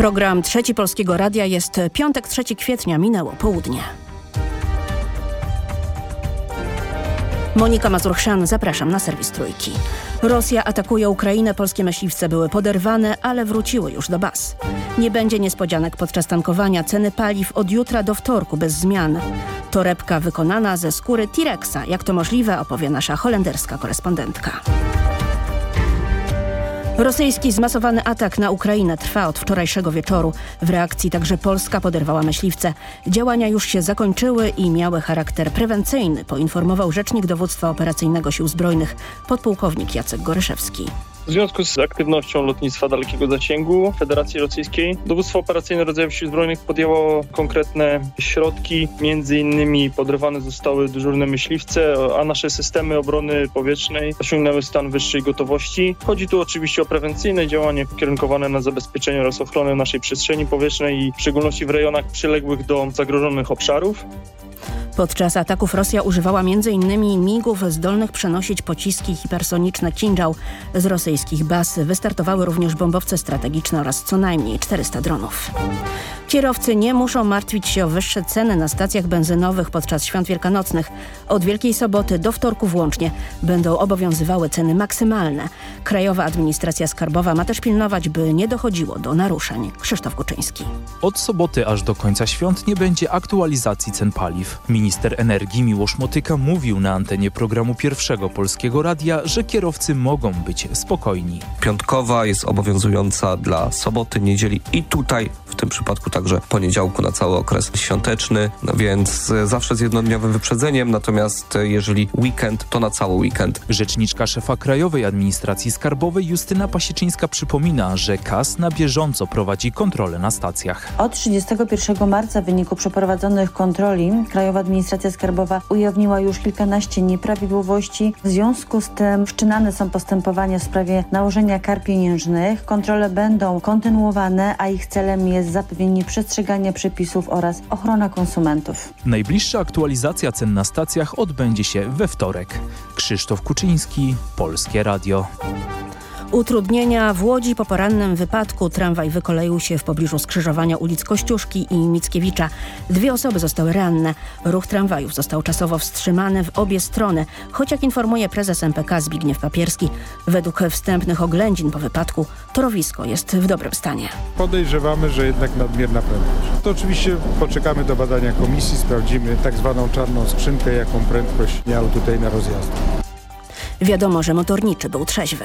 Program Trzeci Polskiego Radia jest piątek 3 kwietnia, minęło południe. Monika Mazurchszan, zapraszam na serwis Trójki. Rosja atakuje Ukrainę, polskie myśliwce były poderwane, ale wróciły już do baz. Nie będzie niespodzianek podczas tankowania, ceny paliw od jutra do wtorku bez zmian. Torebka wykonana ze skóry T-Rexa. Jak to możliwe, opowie nasza holenderska korespondentka. Rosyjski zmasowany atak na Ukrainę trwa od wczorajszego wieczoru. W reakcji także Polska poderwała myśliwce. Działania już się zakończyły i miały charakter prewencyjny, poinformował rzecznik dowództwa operacyjnego Sił Zbrojnych, podpułkownik Jacek Goryszewski. W związku z aktywnością lotnictwa dalekiego zasięgu Federacji Rosyjskiej, dowództwo operacyjne rodzajów sił zbrojnych podjęło konkretne środki, między innymi podrywane zostały dyżurne myśliwce, a nasze systemy obrony powietrznej osiągnęły stan wyższej gotowości. Chodzi tu oczywiście o prewencyjne działanie kierunkowane na zabezpieczenie oraz ochronę naszej przestrzeni powietrznej i w szczególności w rejonach przyległych do zagrożonych obszarów. Podczas ataków Rosja używała m.in. migów zdolnych przenosić pociski hipersoniczne Kinjal z rosyjskich baz. Wystartowały również bombowce strategiczne oraz co najmniej 400 dronów. Kierowcy nie muszą martwić się o wyższe ceny na stacjach benzynowych podczas świąt wielkanocnych. Od Wielkiej Soboty do wtorku włącznie będą obowiązywały ceny maksymalne. Krajowa Administracja Skarbowa ma też pilnować, by nie dochodziło do naruszeń. Krzysztof Kuczyński. Od soboty aż do końca świąt nie będzie aktualizacji cen paliw. Minister energii Miłosz Motyka mówił na antenie programu Pierwszego Polskiego Radia, że kierowcy mogą być spokojni. Piątkowa jest obowiązująca dla soboty, niedzieli i tutaj w tym przypadku także poniedziałku na cały okres świąteczny, no więc zawsze z jednodniowym wyprzedzeniem, natomiast jeżeli weekend, to na cały weekend. Rzeczniczka szefa Krajowej Administracji Skarbowej Justyna Pasieczyńska przypomina, że KAS na bieżąco prowadzi kontrolę na stacjach. Od 31 marca w wyniku przeprowadzonych kontroli Krajowa Administracja Skarbowa ujawniła już kilkanaście nieprawidłowości. W związku z tym wszczynane są postępowania w sprawie nałożenia kar pieniężnych. Kontrole będą kontynuowane, a ich celem jest zapewnienie przestrzegania przepisów oraz ochrona konsumentów. Najbliższa aktualizacja cen na stacjach odbędzie się we wtorek. Krzysztof Kuczyński, Polskie Radio. Utrudnienia w Łodzi po porannym wypadku. Tramwaj wykoleił się w pobliżu skrzyżowania ulic Kościuszki i Mickiewicza. Dwie osoby zostały ranne. Ruch tramwajów został czasowo wstrzymany w obie strony, choć jak informuje prezes MPK Zbigniew Papierski, według wstępnych oględzin po wypadku torowisko jest w dobrym stanie. Podejrzewamy, że jednak nadmierna prędkość. To oczywiście poczekamy do badania komisji, sprawdzimy tak zwaną czarną skrzynkę, jaką prędkość miał tutaj na rozjazd. Wiadomo, że motorniczy był trzeźwy.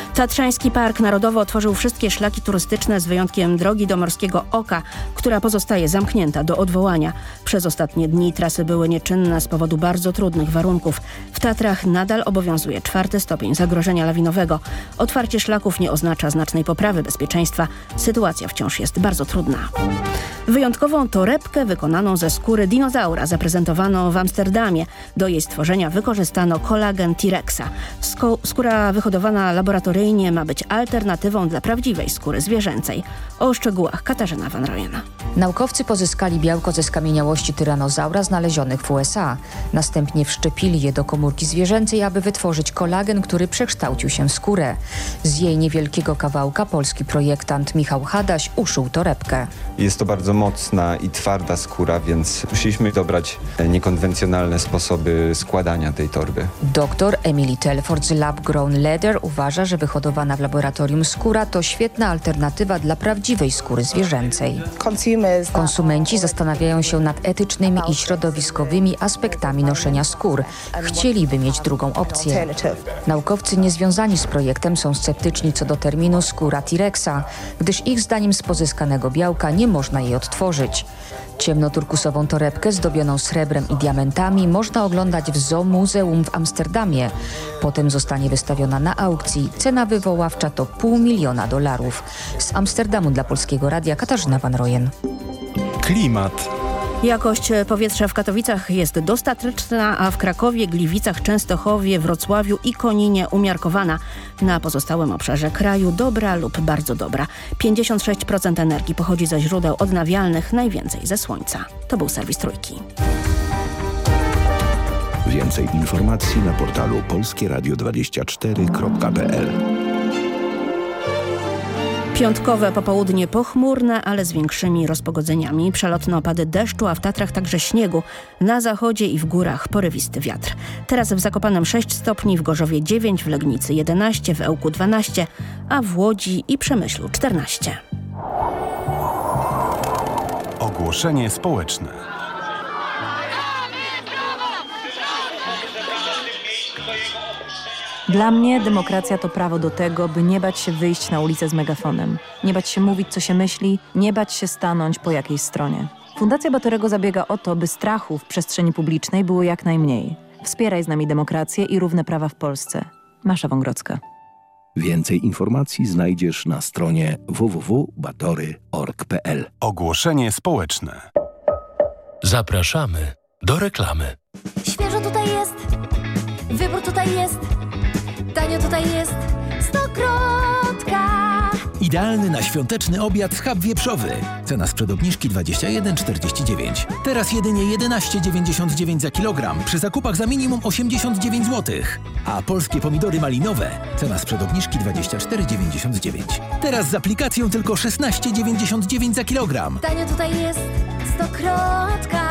Tatrzański Park Narodowy otworzył wszystkie szlaki turystyczne z wyjątkiem drogi do Morskiego Oka, która pozostaje zamknięta do odwołania. Przez ostatnie dni trasy były nieczynne z powodu bardzo trudnych warunków. W Tatrach nadal obowiązuje czwarty stopień zagrożenia lawinowego. Otwarcie szlaków nie oznacza znacznej poprawy bezpieczeństwa. Sytuacja wciąż jest bardzo trudna. Wyjątkową torebkę wykonaną ze skóry dinozaura zaprezentowano w Amsterdamie. Do jej stworzenia wykorzystano kolagen T-Rexa. Skóra wyhodowana laboratoryjnie ma być alternatywą dla prawdziwej skóry zwierzęcej. O szczegółach Katarzyna Van Royen. Naukowcy pozyskali białko ze skamieniałości tyranozaura znalezionych w USA. Następnie wszczepili je do komórki zwierzęcej, aby wytworzyć kolagen, który przekształcił się w skórę. Z jej niewielkiego kawałka polski projektant Michał Hadaś uszył torebkę. Jest to bardzo mocna i twarda skóra, więc musieliśmy dobrać niekonwencjonalne sposoby składania tej torby. Doktor Emily Telford z Lab Grown Leather uważa, że wyhodowana w laboratorium skóra to świetna alternatywa dla prawdziwej skóry zwierzęcej. Konsumenci zastanawiają się nad etycznymi i środowiskowymi aspektami noszenia skór. Chcieliby mieć drugą opcję. Naukowcy niezwiązani z projektem są sceptyczni co do terminu skóra T-Rexa, gdyż ich zdaniem z pozyskanego białka nie można jej odtworzyć. Ciemnoturkusową torebkę zdobioną srebrem i diamentami można oglądać w Zoo Muzeum w Amsterdamie. Potem zostanie wystawiona na aukcji. Cena wywoławcza to pół miliona dolarów. Z Amsterdamu dla Polskiego Radia Katarzyna Van Rojen. Klimat. Jakość powietrza w Katowicach jest dostateczna, a w Krakowie, Gliwicach, Częstochowie, Wrocławiu i Koninie umiarkowana. Na pozostałym obszarze kraju dobra lub bardzo dobra. 56% energii pochodzi ze źródeł odnawialnych, najwięcej ze słońca. To był serwis Trójki. Więcej informacji na portalu polskieradio24.pl Piątkowe popołudnie pochmurne, ale z większymi rozpogodzeniami. Przelotne opady deszczu, a w Tatrach także śniegu. Na zachodzie i w górach porywisty wiatr. Teraz w Zakopanem 6 stopni, w Gorzowie 9, w Legnicy 11, w Ełku 12, a w Łodzi i Przemyślu 14. Ogłoszenie społeczne. Dla mnie demokracja to prawo do tego, by nie bać się wyjść na ulicę z megafonem, nie bać się mówić, co się myśli, nie bać się stanąć po jakiejś stronie. Fundacja Batorego zabiega o to, by strachu w przestrzeni publicznej było jak najmniej. Wspieraj z nami demokrację i równe prawa w Polsce. Masza Wągrodzka. Więcej informacji znajdziesz na stronie www.batory.org.pl. Ogłoszenie społeczne. Zapraszamy do reklamy. Świeżo tutaj jest, wybór tutaj jest, tanio tutaj jest, stokrotka. Idealny na świąteczny obiad schab wieprzowy. Cena sprzed obniżki 21,49. Teraz jedynie 11,99 za kilogram przy zakupach za minimum 89 zł. A polskie pomidory malinowe. Cena sprzed obniżki 24,99. Teraz z aplikacją tylko 16,99 za kilogram. Tanio tutaj jest, stokrotka.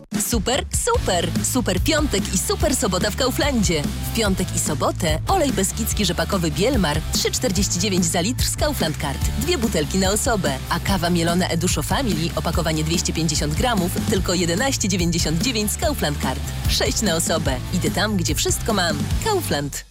Super, super! Super piątek i super sobota w Kauflandzie. W piątek i sobotę olej beskidzki rzepakowy Bielmar 3,49 za litr z Kaufland Card. Dwie butelki na osobę. A kawa mielona Eduszo Family, opakowanie 250 gramów, tylko 11,99 z Kaufland Card. 6 na osobę. Idę tam, gdzie wszystko mam. Kaufland.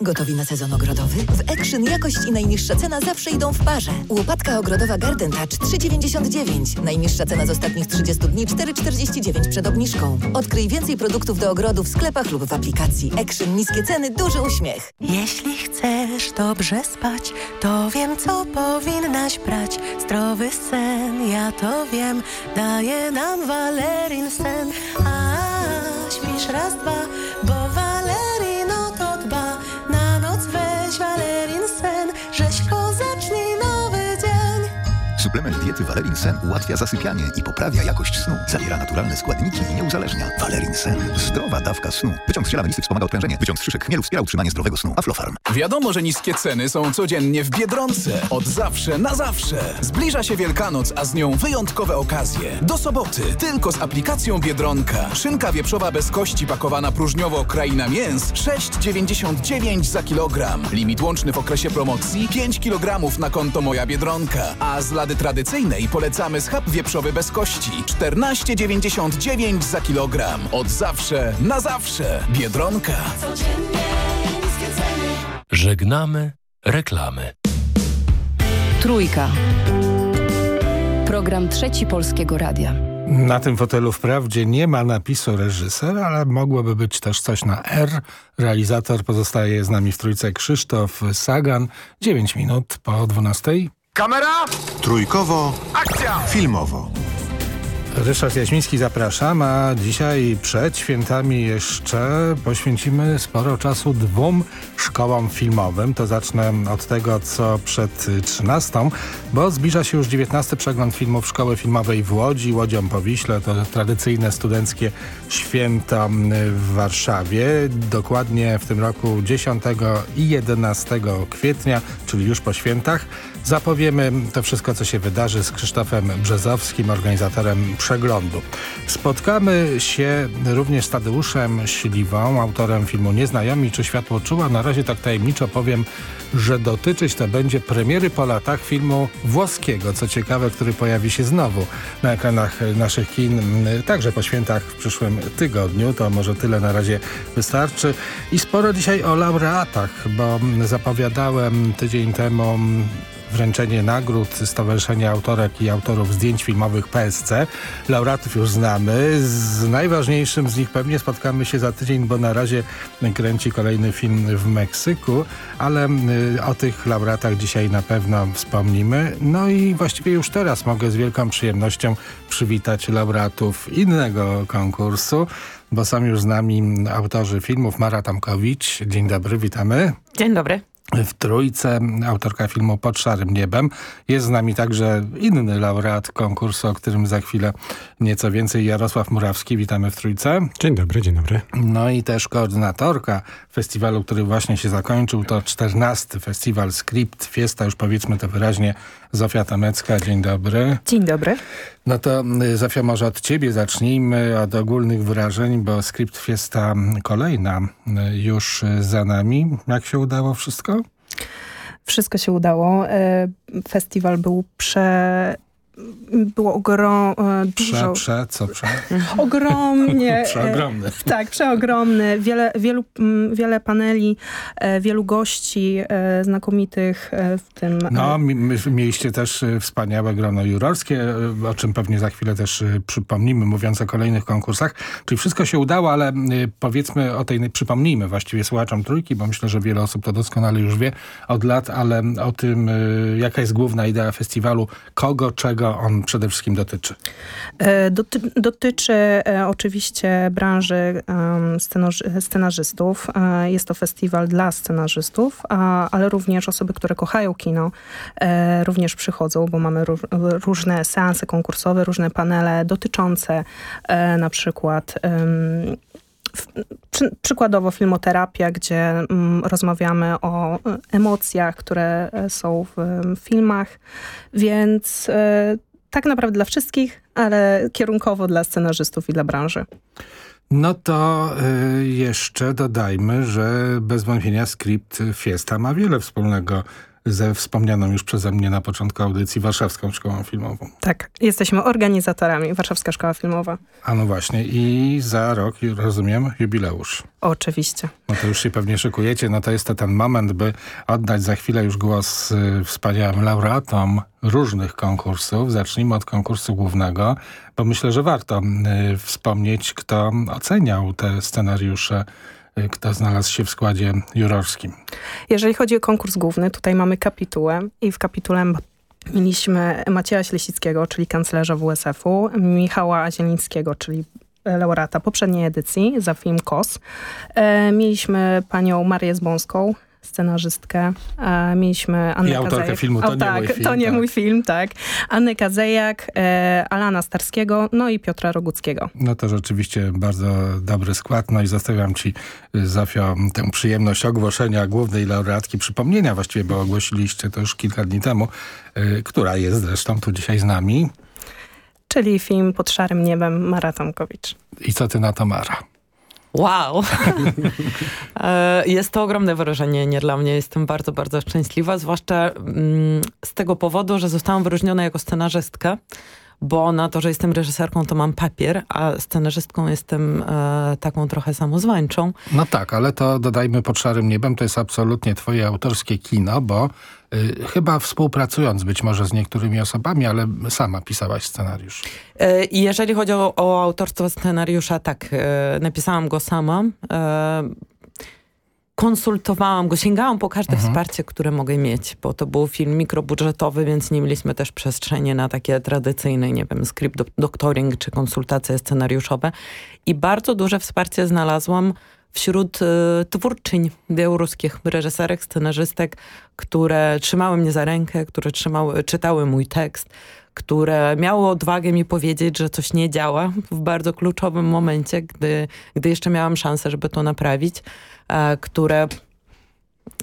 Gotowi na sezon ogrodowy? W Action jakość i najniższa cena zawsze idą w parze. Łopatka ogrodowa Garden Touch 3,99. Najniższa cena z ostatnich 30 dni 4,49 przed obniżką. Odkryj więcej produktów do ogrodu w sklepach lub w aplikacji. Action niskie ceny, duży uśmiech. Jeśli chcesz dobrze spać, to wiem co powinnaś brać. Zdrowy sen, ja to wiem, daje nam Valerin sen. A śpisz raz, dwa, bo Suplement diety Valerin Sen ułatwia zasypianie i poprawia jakość snu. Zawiera naturalne składniki i nie uzależnia. Valerin Sen. Zdrowa dawka snu. Wyciąg z ziela melisy wspomaga odprężenie. Wyciąg z szyszek chmielu wspiera utrzymanie zdrowego snu. Aflofarm. Wiadomo, że niskie ceny są codziennie w Biedronce. Od zawsze na zawsze. Zbliża się Wielkanoc, a z nią wyjątkowe okazje. Do soboty tylko z aplikacją Biedronka. Szynka wieprzowa bez kości pakowana próżniowo kraina mięs 6,99 za kilogram. Limit łączny w okresie promocji 5 kg na konto Moja Biedronka. A z lady tradycyjnej polecamy schab wieprzowy bez kości 14,99 za kilogram. Od zawsze na zawsze. Biedronka. Żegnamy reklamy. Trójka. Program Trzeci Polskiego Radia. Na tym fotelu wprawdzie nie ma napisu reżyser, ale mogłoby być też coś na R. Realizator pozostaje z nami w trójce Krzysztof Sagan. 9 minut po 12. Kamera! Trójkowo. Akcja! Filmowo. Ryszard Jaśmiński zapraszam, a dzisiaj przed świętami jeszcze poświęcimy sporo czasu dwóm szkołom filmowym. To zacznę od tego, co przed 13, bo zbliża się już 19 przegląd filmów Szkoły Filmowej w Łodzi, Łodzią po Wiśle. To tradycyjne studenckie święto w Warszawie. Dokładnie w tym roku 10 i 11 kwietnia, czyli już po świętach. Zapowiemy to wszystko, co się wydarzy z Krzysztofem Brzezowskim, organizatorem przeglądu. Spotkamy się również z Tadeuszem Śliwą, autorem filmu Nieznajomi czy Światło czuła. Na razie tak tajemniczo powiem, że dotyczyć to będzie premiery po latach filmu włoskiego, co ciekawe, który pojawi się znowu na ekranach naszych kin, także po świętach w przyszłym tygodniu. To może tyle na razie wystarczy. I sporo dzisiaj o laureatach, bo zapowiadałem tydzień temu wręczenie nagród Stowarzyszenia Autorek i Autorów Zdjęć Filmowych PSC. Laureatów już znamy. Z najważniejszym z nich pewnie spotkamy się za tydzień, bo na razie kręci kolejny film w Meksyku, ale y, o tych laureatach dzisiaj na pewno wspomnimy. No i właściwie już teraz mogę z wielką przyjemnością przywitać laureatów innego konkursu bo są już z nami autorzy filmów. Mara Tamkowicz. Dzień dobry, witamy. Dzień dobry w Trójce, autorka filmu Pod szarym niebem. Jest z nami także inny laureat konkursu, o którym za chwilę nieco więcej, Jarosław Murawski. Witamy w Trójce. Dzień dobry, dzień dobry. No i też koordynatorka festiwalu, który właśnie się zakończył. To 14. festiwal Script Fiesta, już powiedzmy to wyraźnie, Zofia Tamecka. Dzień dobry. Dzień dobry. No to y, Zofia, może od ciebie zacznijmy, od ogólnych wrażeń, bo Script Fiesta kolejna y, już za nami. Jak się udało wszystko? Wszystko się udało. E, festiwal był prze było ogrom, e, dużo... Prze, prze, co prze? Ogromnie. przeogromny. Tak, przeogromny. Wiele, wielu, wiele paneli, e, wielu gości e, znakomitych w tym. No, mieliście też wspaniałe grono jurorskie, o czym pewnie za chwilę też przypomnimy, mówiąc o kolejnych konkursach. Czyli wszystko się udało, ale powiedzmy o tej, przypomnijmy właściwie słuchaczom trójki, bo myślę, że wiele osób to doskonale już wie od lat, ale o tym, jaka jest główna idea festiwalu, kogo, czego on przede wszystkim dotyczy? E, doty dotyczy e, oczywiście branży scenarzystów. E, jest to festiwal dla scenarzystów, ale również osoby, które kochają kino, również przychodzą, bo mamy różne seanse konkursowe, różne panele dotyczące na przykład przykładowo filmoterapia, gdzie mm, rozmawiamy o emocjach, które są w filmach, więc e, tak naprawdę dla wszystkich, ale kierunkowo dla scenarzystów i dla branży. No to y, jeszcze dodajmy, że bez wątpienia skrypt Fiesta ma wiele wspólnego ze wspomnianą już przeze mnie na początku audycji Warszawską Szkołą Filmową. Tak, jesteśmy organizatorami Warszawska Szkoła Filmowa. A no właśnie i za rok, rozumiem, jubileusz. Oczywiście. No to już się pewnie szykujecie, no to jest to ten moment, by oddać za chwilę już głos y, wspaniałym laureatom różnych konkursów. Zacznijmy od konkursu głównego, bo myślę, że warto y, wspomnieć, kto oceniał te scenariusze kto znalazł się w składzie jurorskim. Jeżeli chodzi o konkurs główny, tutaj mamy kapitułę i w kapitule mieliśmy Macieja Ślesickiego, czyli kanclerza WSF-u, Michała Azielińskiego, czyli laureata poprzedniej edycji za film KOS. E, mieliśmy panią Marię Zbąską, scenarzystkę. E, mieliśmy Annę I autorkę Kazejak. filmu To o, nie tak, mój film. To nie tak. mój film, tak. Annę Kazejak, e, Alana Starskiego, no i Piotra Roguckiego. No to rzeczywiście bardzo dobry skład. No i zostawiam ci, Zofio, tę przyjemność ogłoszenia głównej laureatki, przypomnienia właściwie, bo ogłosiliście to już kilka dni temu, y, która jest zresztą tu dzisiaj z nami. Czyli film Pod szarym niebem Mara Tomkowicz. I co ty na to, Mara? Wow! E, jest to ogromne wyróżnienie nie dla mnie. Jestem bardzo, bardzo szczęśliwa, zwłaszcza mm, z tego powodu, że zostałam wyróżniona jako scenarzystka, bo na to, że jestem reżyserką, to mam papier, a scenarzystką jestem e, taką trochę samozwańczą. No tak, ale to dodajmy pod szarym niebem, to jest absolutnie twoje autorskie kino, bo y, chyba współpracując być może z niektórymi osobami, ale sama pisałaś scenariusz. E, jeżeli chodzi o, o, autorstwo scenariusza, tak, e, napisałam go sama. Konsultowałam go, sięgałam po każde mhm. wsparcie, które mogę mieć, bo to był film mikrobudżetowy, więc nie mieliśmy też przestrzeni na takie tradycyjne, nie wiem, script doctoring czy konsultacje scenariuszowe. I bardzo duże wsparcie znalazłam wśród y, twórczyń białoruskich, reżyserek, scenarzystek, które trzymały mnie za rękę, które trzymały, czytały mój tekst, które miało odwagę mi powiedzieć, że coś nie działa w bardzo kluczowym momencie, gdy, gdy jeszcze miałam szansę, żeby to naprawić, e, które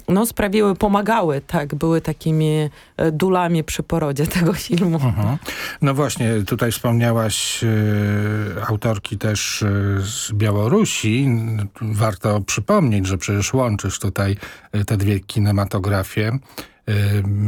no, sprawiły, pomagały, tak, były takimi e, dulami przy porodzie tego filmu. Mhm. No właśnie, tutaj wspomniałaś y, autorki też y, z Białorusi. Warto przypomnieć, że przecież łączysz tutaj y, te dwie kinematografię,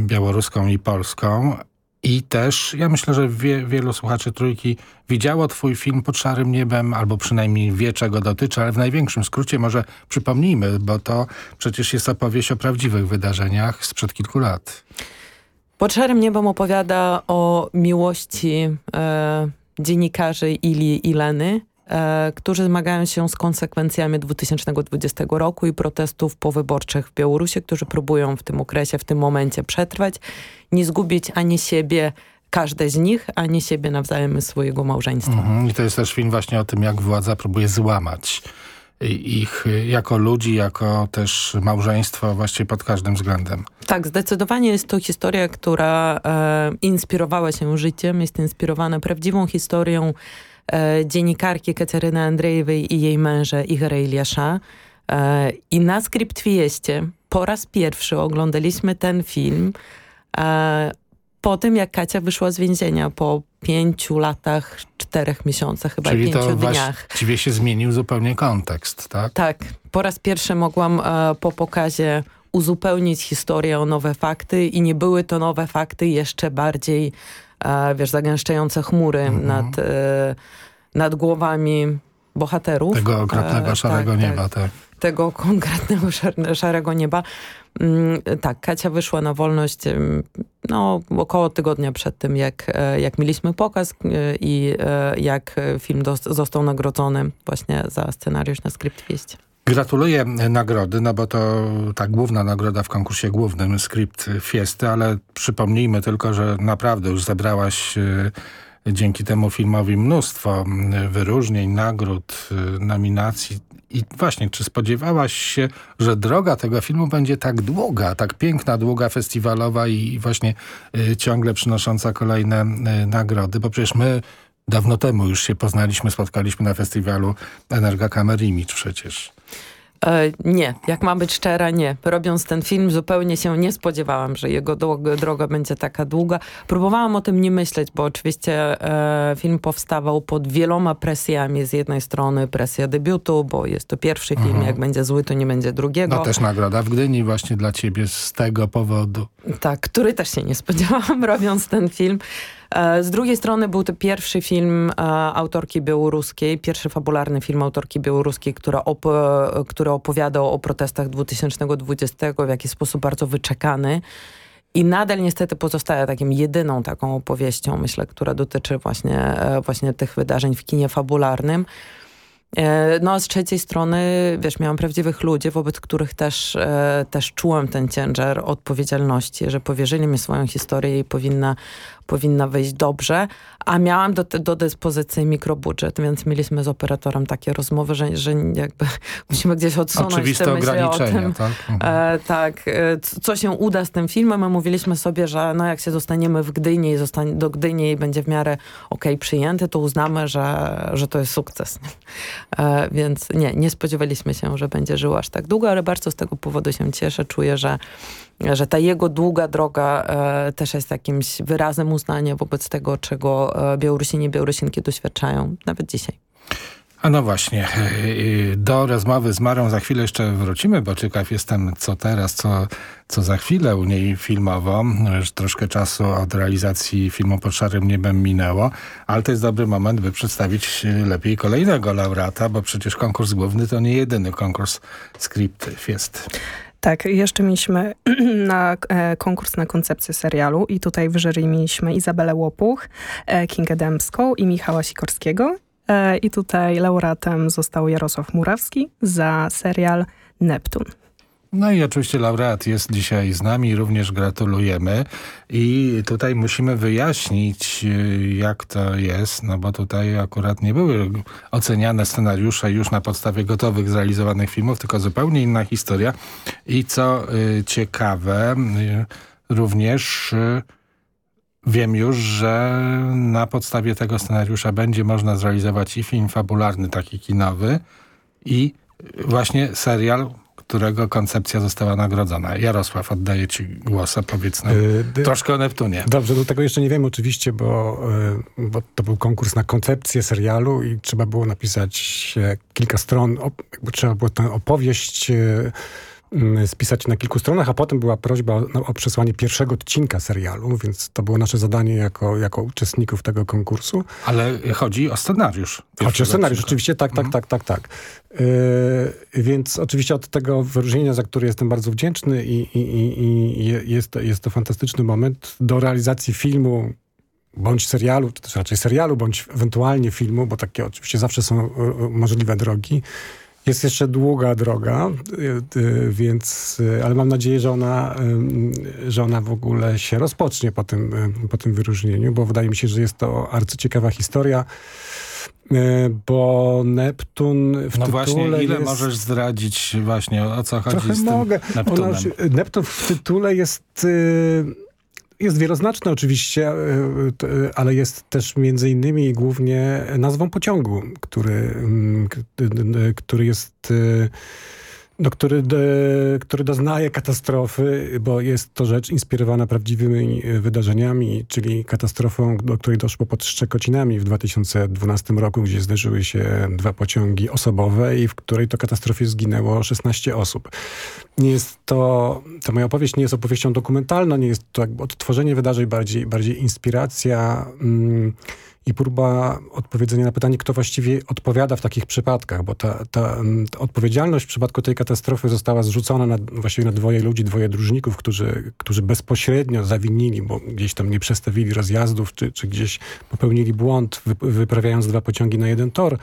białoruską i polską. I też, ja myślę, że wie, wielu słuchaczy Trójki widziało twój film pod szarym niebem, albo przynajmniej wie, czego dotyczy, ale w największym skrócie może przypomnijmy, bo to przecież jest opowieść o prawdziwych wydarzeniach sprzed kilku lat. Pod szarym niebem opowiada o miłości e, dziennikarzy Ili i Leny, którzy zmagają się z konsekwencjami 2020 roku i protestów powyborczych w Białorusi, którzy próbują w tym okresie, w tym momencie przetrwać, nie zgubić ani siebie, każde z nich, ani siebie nawzajem swojego małżeństwa. Mhm. I to jest też film właśnie o tym, jak władza próbuje złamać ich jako ludzi, jako też małżeństwo właściwie pod każdym względem. Tak, zdecydowanie jest to historia, która e, inspirowała się życiem, jest inspirowana prawdziwą historią e, dziennikarki Kateryny Andrzejewej i jej męża Igora Iliasza. E, I na Skrypt Wieście po raz pierwszy oglądaliśmy ten film e, po tym, jak Kacia wyszła z więzienia po pięciu latach, czterech miesiącach, chyba Czyli pięciu to dniach. właściwie się zmienił zupełnie kontekst, tak? Tak. Po raz pierwszy mogłam e, po pokazie uzupełnić historię o nowe fakty i nie były to nowe fakty jeszcze bardziej, e, wiesz, zagęszczające chmury Mhm. nad, e, nad głowami bohaterów. Tego okropnego E, szarego tak, nieba, tak. tak. Tego konkretnego szar- szarego nieba. Mm, tak, Kacia wyszła na wolność no, około tygodnia przed tym, jak, e, jak mieliśmy pokaz e, i e, jak film został nagrodzony właśnie za scenariusz na skrypt wieści. Gratuluję nagrody, no bo to ta główna nagroda w konkursie głównym, skrypt Fiesty, ale przypomnijmy tylko, że naprawdę już zebrałaś y, dzięki temu filmowi mnóstwo wyróżnień, nagród, y, nominacji. I właśnie, czy spodziewałaś się, że droga tego filmu będzie tak długa, tak piękna, długa, festiwalowa i właśnie y, ciągle przynosząca kolejne nagrody? Bo przecież my dawno temu już się poznaliśmy, spotkaliśmy na festiwalu Energa Kamer Image przecież. E, nie, jak mam być szczera, nie. Robiąc ten film zupełnie się nie spodziewałam, że jego droga, droga będzie taka długa. Próbowałam o tym nie myśleć, bo oczywiście e, film powstawał pod wieloma presjami. Z jednej strony presja debiutu, bo jest to pierwszy film, Mhm. jak będzie zły, to nie będzie drugiego. No też nagroda w Gdyni właśnie dla ciebie z tego powodu. Tak, który też się nie spodziewałam robiąc ten film. E, Z drugiej strony był to pierwszy film e, autorki białoruskiej, pierwszy fabularny film autorki białoruskiej, która, op który opowiadał o protestach 2020 w jakiś sposób bardzo wyczekany. I nadal niestety pozostaje takim jedyną taką opowieścią, myślę, która dotyczy właśnie, e, właśnie tych wydarzeń w kinie fabularnym. E, No a z trzeciej strony, wiesz, miałam prawdziwych ludzi, wobec których też, e, też czułam ten ciężar odpowiedzialności, że powierzyli mi swoją historię i powinna, powinna wyjść dobrze, a miałam do, do dyspozycji mikrobudżet, więc mieliśmy z operatorem takie rozmowy, że, że jakby musimy gdzieś odsunąć Oczywiste te myśli o tym. tak? E, tak, e, c- co się uda z tym filmem. My mówiliśmy sobie, że no jak się zostaniemy w Gdyni i zostanie, do Gdyni i będzie w miarę okej przyjęty, to uznamy, że, że to jest sukces. E, więc nie, nie spodziewaliśmy się, że będzie żył aż tak długo, ale bardzo z tego powodu się cieszę. Czuję, że, że ta jego długa droga e, też jest jakimś wyrazem uznania wobec tego, czego e, Białorusini i Białorusinki doświadczają nawet dzisiaj. A no właśnie, yy, do rozmowy z Marą za chwilę jeszcze wrócimy, bo ciekaw jestem co teraz, co, co za chwilę u niej filmowo. Już troszkę czasu od realizacji filmu Pod Szarym Niebem minęło, ale to jest dobry moment, by przedstawić lepiej kolejnego laureata, bo przecież konkurs główny to nie jedyny konkurs Script Fiest. Tak, jeszcze mieliśmy na e, konkurs na koncepcję serialu i tutaj w jury mieliśmy Izabelę Łopuch, e, Kingę Dębską i Michała Sikorskiego. E, I tutaj laureatem został Jarosław Murawski za serial Neptun. No i oczywiście laureat jest dzisiaj z nami, również gratulujemy. I tutaj musimy wyjaśnić, y, jak to jest, no bo tutaj akurat nie były oceniane scenariusze już na podstawie gotowych, zrealizowanych filmów, tylko zupełnie inna historia. I co y, ciekawe, y, również wiem już, że na podstawie tego scenariusza będzie można zrealizować i film fabularny, taki kinowy, i właśnie serial, którego koncepcja została nagrodzona. Jarosław, oddaję ci głos, opowiedz nam Yy, troszkę o Neptunie. Dobrze, do tego jeszcze nie wiem oczywiście, bo, yy, bo to był konkurs na koncepcję serialu i trzeba było napisać yy, kilka stron, jakby trzeba było tę opowieść yy, spisać na kilku stronach, a potem była prośba o, o, przesłanie pierwszego odcinka serialu, więc to było nasze zadanie jako, jako uczestników tego konkursu. Ale chodzi o scenariusz. Chodzi o scenariusz, oczywiście, tak, tak, mhm. tak, tak, tak. Yy, więc oczywiście od tego wyróżnienia, za które jestem bardzo wdzięczny i, i, i, i jest, jest to fantastyczny moment do realizacji filmu, bądź serialu, czy też raczej serialu, bądź ewentualnie filmu, bo takie oczywiście zawsze są możliwe drogi. Jest jeszcze długa droga, y, y, więc, y, ale mam nadzieję, że ona, że ona w ogóle się rozpocznie po tym, po tym wyróżnieniu, bo wydaje mi się, że jest to arcyciekawa historia, bo Neptun w no właśnie, ile jest... możesz zdradzić właśnie, o co chodzi Trochę z mogę. Neptunem? Ona, Neptun w tytule jest jest wieloznaczne oczywiście, ale jest też między innymi i głównie nazwą pociągu, który, który jest no, który, który doznaje katastrofy, bo jest to rzecz inspirowana prawdziwymi wydarzeniami, czyli katastrofą, do której doszło pod Szczekocinami w 2012 roku, gdzie zderzyły się dwa pociągi osobowe i w której to katastrofie zginęło 16 osób. Nie jest to, ta moja opowieść nie jest opowieścią dokumentalną, nie jest to odtworzenie wydarzeń, bardziej, bardziej inspiracja, mm, i próba odpowiedzenia na pytanie, kto właściwie odpowiada w takich przypadkach, bo ta, ta, ta odpowiedzialność w przypadku tej katastrofy została zrzucona na, właściwie na dwoje ludzi, dwoje dróżników, którzy, którzy bezpośrednio zawinili, bo gdzieś tam nie przestawili rozjazdów, czy, czy gdzieś popełnili błąd, wyprawiając dwa pociągi na jeden tor.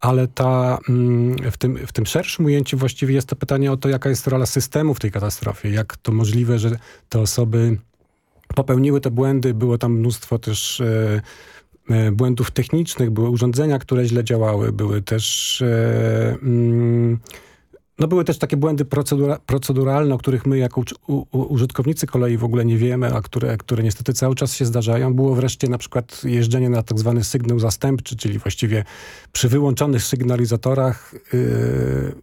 Ale ta, w, tym, w tym szerszym ujęciu właściwie jest to pytanie o to, jaka jest rola systemu w tej katastrofie. Jak to możliwe, że te osoby popełniły te błędy. Było tam mnóstwo też e, błędów technicznych, były urządzenia, które źle działały, były też... E, mm, no były też takie błędy procedura, proceduralne, o których my jako użytkownicy kolei w ogóle nie wiemy, a które, które niestety cały czas się zdarzają. Było wreszcie na przykład jeżdżenie na tak zwany sygnał zastępczy, czyli właściwie przy wyłączonych sygnalizatorach yy,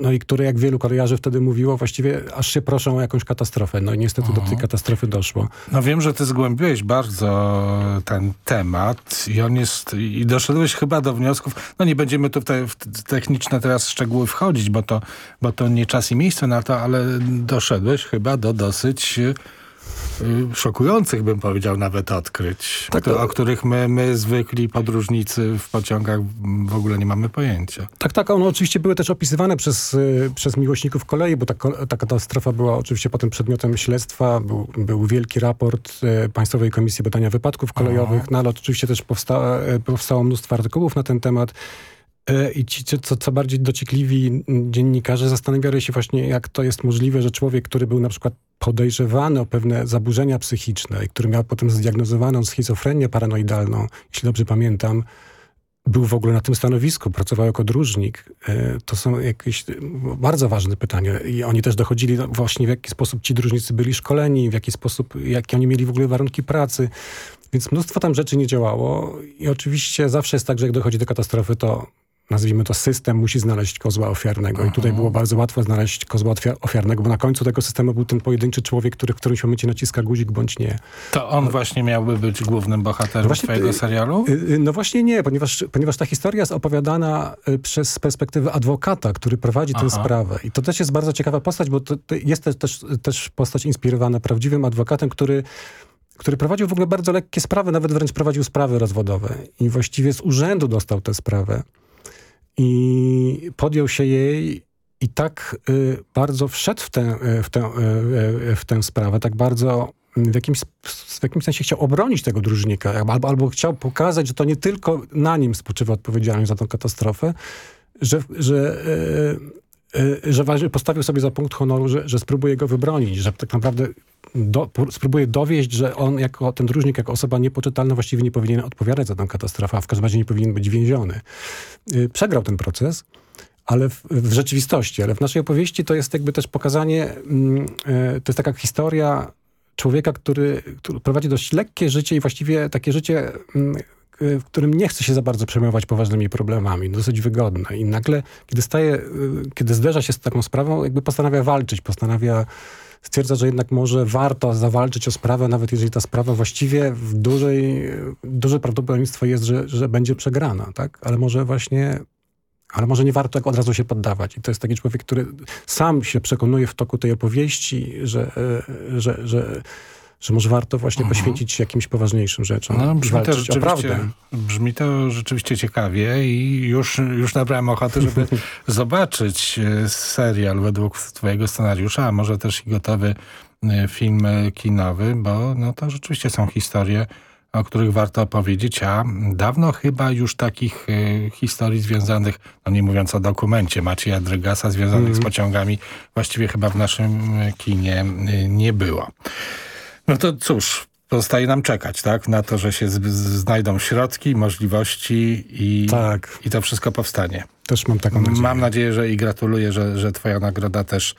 no i które, jak wielu korearzy wtedy mówiło, właściwie aż się proszą o jakąś katastrofę. No i niestety do tej katastrofy doszło. No wiem, że ty zgłębiłeś bardzo ten temat i on jest, i doszedłeś chyba do wniosków, no nie będziemy tutaj w techniczne teraz szczegóły wchodzić, bo to, bo to nie czas i miejsce na to, ale doszedłeś chyba do dosyć szokujących, bym powiedział, nawet odkryć, tak, to, o których my, my, zwykli podróżnicy w pociągach w ogóle nie mamy pojęcia. Tak, tak. One oczywiście były też opisywane przez, y, przez miłośników kolei, bo ta, ta katastrofa była oczywiście potem przedmiotem śledztwa. Był, był wielki raport y, Państwowej Komisji Badania Wypadków Kolejowych, no ale oczywiście też powsta powstało mnóstwo artykułów na ten temat. I ci, co, co bardziej dociekliwi dziennikarze zastanawiali się właśnie, jak to jest możliwe, że człowiek, który był na przykład podejrzewany o pewne zaburzenia psychiczne i który miał potem zdiagnozowaną schizofrenię paranoidalną, jeśli dobrze pamiętam, był w ogóle na tym stanowisku, pracował jako dróżnik. E, to są jakieś bardzo ważne pytania i oni też dochodzili właśnie w jaki sposób ci dróżnicy byli szkoleni, w jaki sposób, jakie oni mieli w ogóle warunki pracy. Więc mnóstwo tam rzeczy nie działało i oczywiście zawsze jest tak, że jak dochodzi do katastrofy, to nazwijmy to system, musi znaleźć kozła ofiarnego. Aha. I tutaj było bardzo łatwo znaleźć kozła ofiarnego, bo na końcu tego systemu był ten pojedynczy człowiek, który w którymś momencie naciska guzik bądź nie. To on właśnie miałby być głównym bohaterem właśnie, twojego y, serialu? Y, y, no właśnie nie, ponieważ, ponieważ ta historia jest opowiadana przez perspektywę adwokata, który prowadzi tę sprawę. I to też jest bardzo ciekawa postać, bo to, to jest też, też postać inspirowana prawdziwym adwokatem, który który prowadził w ogóle bardzo lekkie sprawy, nawet wręcz prowadził sprawy rozwodowe. I właściwie z urzędu dostał tę sprawę i podjął się jej i tak y, bardzo wszedł w tę, y, w, tę, y, w tę sprawę, tak bardzo w jakimś, w jakimś sensie chciał obronić tego dróżnika, albo, albo chciał pokazać, że to nie tylko na nim spoczywa odpowiedzialność za tę katastrofę, że, że, że postawił sobie za punkt honoru, że, że spróbuje go wybronić, że tak naprawdę do, spróbuje dowieść, że on jako ten dróżnik, jako osoba niepoczytalna właściwie nie powinien odpowiadać za tę katastrofę, a w każdym razie nie powinien być więziony. Y, przegrał ten proces, ale w, w, rzeczywistości, ale w naszej opowieści to jest jakby też pokazanie, mm, y, to jest taka historia człowieka, który, który prowadzi dość lekkie życie i właściwie takie życie mm, y, w którym nie chce się za bardzo przejmować poważnymi problemami, dosyć wygodne. I nagle, kiedy staje, y, kiedy zderza się z taką sprawą, jakby postanawia walczyć, postanawia stwierdza, że jednak może warto zawalczyć o sprawę, nawet jeżeli ta sprawa właściwie w dużej, duże prawdopodobieństwo jest, że, że będzie przegrana, tak? Ale może właśnie ale może nie warto tak od razu się poddawać. I to jest taki człowiek, który sam się przekonuje w toku tej opowieści, że, e, że, że, że może warto właśnie mhm. poświęcić się jakimś poważniejszym rzeczom. No, brzmi, to rzeczywiście, brzmi to rzeczywiście ciekawie i już, już nabrałem ochoty, żeby zobaczyć e, serial według twojego scenariusza, a może też i gotowy e, film kinowy, bo no to rzeczywiście są historie, o których warto opowiedzieć, a dawno chyba już takich y, historii związanych, no nie mówiąc o dokumencie Macieja Drygasa, związanych mm. z pociągami, właściwie chyba w naszym e, kinie y, nie było. No to cóż, pozostaje nam czekać, tak? Na to, że się znajdą środki, możliwości i, tak. i to wszystko powstanie. Też mam taką nadzieję. Mam nadzieję, że i gratuluję, że, że twoja nagroda też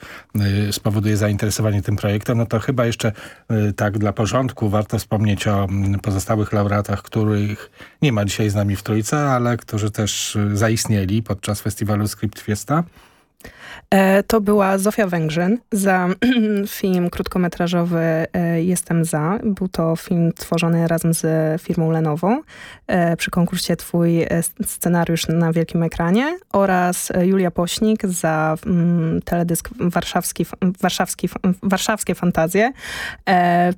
y, spowoduje zainteresowanie tym projektem. No to chyba jeszcze y, tak dla porządku warto wspomnieć o y, pozostałych laureatach, których nie ma dzisiaj z nami w Trójce, ale którzy też y, zaistnieli podczas festiwalu Script Fiesta. E, to była Zofia Węgrzyn za film krótkometrażowy e, Jestem za. Był to film tworzony razem z firmą Lenovo e, przy konkursie Twój scenariusz na wielkim ekranie oraz Julia Pośnik za mm, teledysk warszawski, warszawski, Warszawskie Fantazje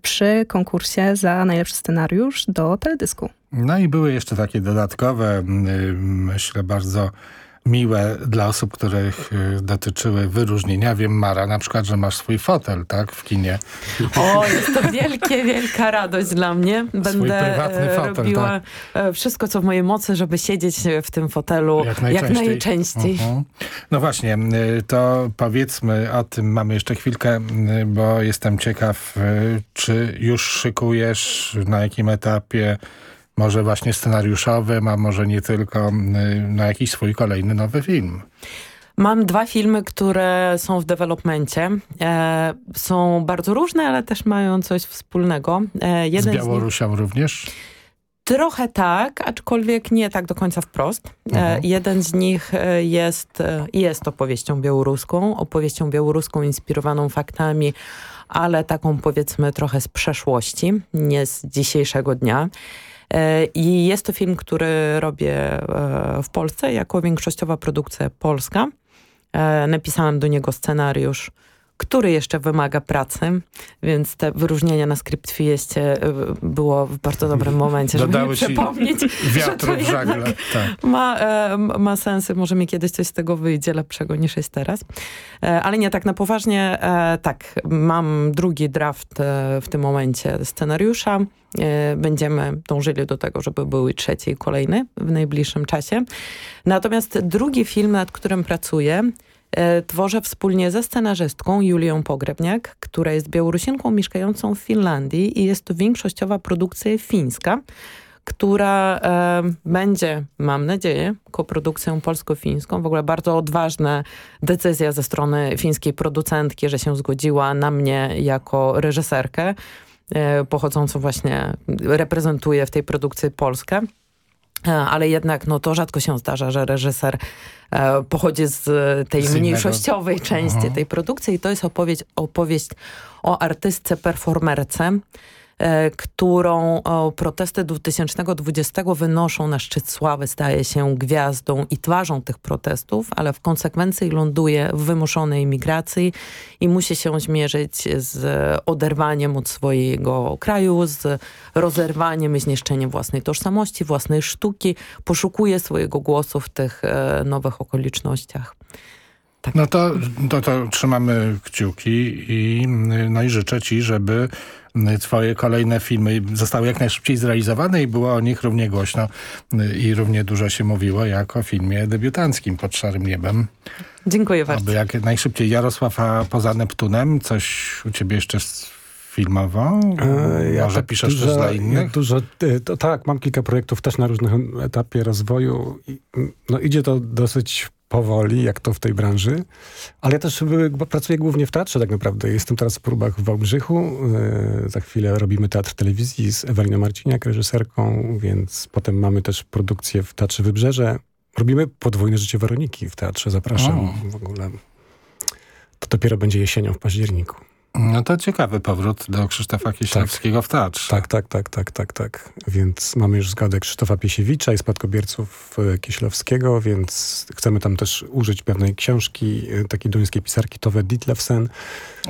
przy konkursie za najlepszy scenariusz do teledysku. No i były jeszcze takie dodatkowe, myślę bardzo miłe dla osób, których y, dotyczyły wyróżnienia. Wiem, Mara, na przykład, że masz swój fotel, tak, w kinie. O, jest to wielkie, wielka radość dla mnie. Będę swój prywatny e, fotel, robiła tak. Wszystko, co w mojej mocy, żeby siedzieć w tym fotelu jak najczęściej. Jak najczęściej. Uh -huh. No właśnie, y, to powiedzmy o tym, mamy jeszcze chwilkę, y, bo jestem ciekaw, czy już szykujesz, na jakim etapie może właśnie scenariuszowym, a może nie tylko na jakiś swój kolejny nowy film. Mam dwa filmy, które są w developmencie. E, są bardzo różne, ale też mają coś wspólnego. E, jeden z Białorusią z nich... również? Trochę tak, aczkolwiek nie tak do końca wprost. E, mhm. jeden z nich e, jest, e, jest opowieścią białoruską, opowieścią białoruską inspirowaną faktami, ale taką powiedzmy trochę z przeszłości, nie z dzisiejszego dnia. E, I jest to film, który robię e, w Polsce jako większościowa produkcja polska. E, napisałam do niego scenariusz który jeszcze wymaga pracy, więc te wyróżnienia na Script Fiestie było w bardzo dobrym momencie, żeby mi przypomnieć, że to żagle. Tak. Ma, ma sensy, może mi kiedyś coś z tego wyjdzie lepszego niż jest teraz. Ale nie, tak na poważnie, tak, mam drugi draft w tym momencie scenariusza, E, będziemy dążyli do tego, żeby były trzeci i kolejny w najbliższym czasie. Natomiast drugi film, nad którym pracuję, e, tworzę wspólnie ze scenarzystką Julią Pogrebniak, która jest Białorusinką mieszkającą w Finlandii i jest to większościowa produkcja fińska, która e, będzie, mam nadzieję, koprodukcją polsko-fińską. W ogóle bardzo odważna decyzja ze strony fińskiej producentki, że się zgodziła na mnie jako reżyserkę. E, pochodzącą właśnie, reprezentuje w tej produkcji Polskę e, ale jednak no, to rzadko się zdarza, że reżyser e, pochodzi z tej z mniejszościowej części Aha. tej produkcji i to jest opowieść, opowieść o artystce, performerce, E, którą protesty 2020 wynoszą na szczyt sławy, staje się gwiazdą i twarzą tych protestów, ale w konsekwencji ląduje w wymuszonej migracji i musi się zmierzyć z oderwaniem od swojego kraju, z rozerwaniem i zniszczeniem własnej tożsamości, własnej sztuki, poszukuje swojego głosu w tych e, nowych okolicznościach. Tak. No to, to, to trzymamy kciuki i, no i życzę ci, żeby twoje kolejne filmy zostały jak najszybciej zrealizowane i było o nich równie głośno i równie dużo się mówiło jak o filmie debiutanckim pod Szarym Niebem. Dziękuję bardzo. Aby jak najszybciej. Jarosław, a poza Neptunem coś u ciebie jeszcze filmowo? E, ja Może tak piszesz dużo, też dla innych? Ja dużo, e, to, tak, mam kilka projektów też na różnym etapie rozwoju. I, no, idzie to dosyć powoli, jak to w tej branży. Ale ja też y, pracuję głównie w teatrze tak naprawdę. Jestem teraz w próbach w Wałbrzychu. Y, za chwilę robimy teatr telewizji z Eweliną Marciniak, reżyserką, więc potem mamy też produkcję w Teatrze Wybrzeże. Robimy podwójne życie Weroniki w teatrze. Zapraszam O. w ogóle. To dopiero będzie jesienią w październiku. No to ciekawy powrót do Krzysztofa Kieślowskiego w teatrze. Tak, tak, tak, tak, tak, tak. Więc mamy już zgodę Krzysztofa Piesiewicza i spadkobierców e, Kieślowskiego, więc chcemy tam też użyć pewnej książki e, takiej duńskiej pisarki Tove Ditlevsen.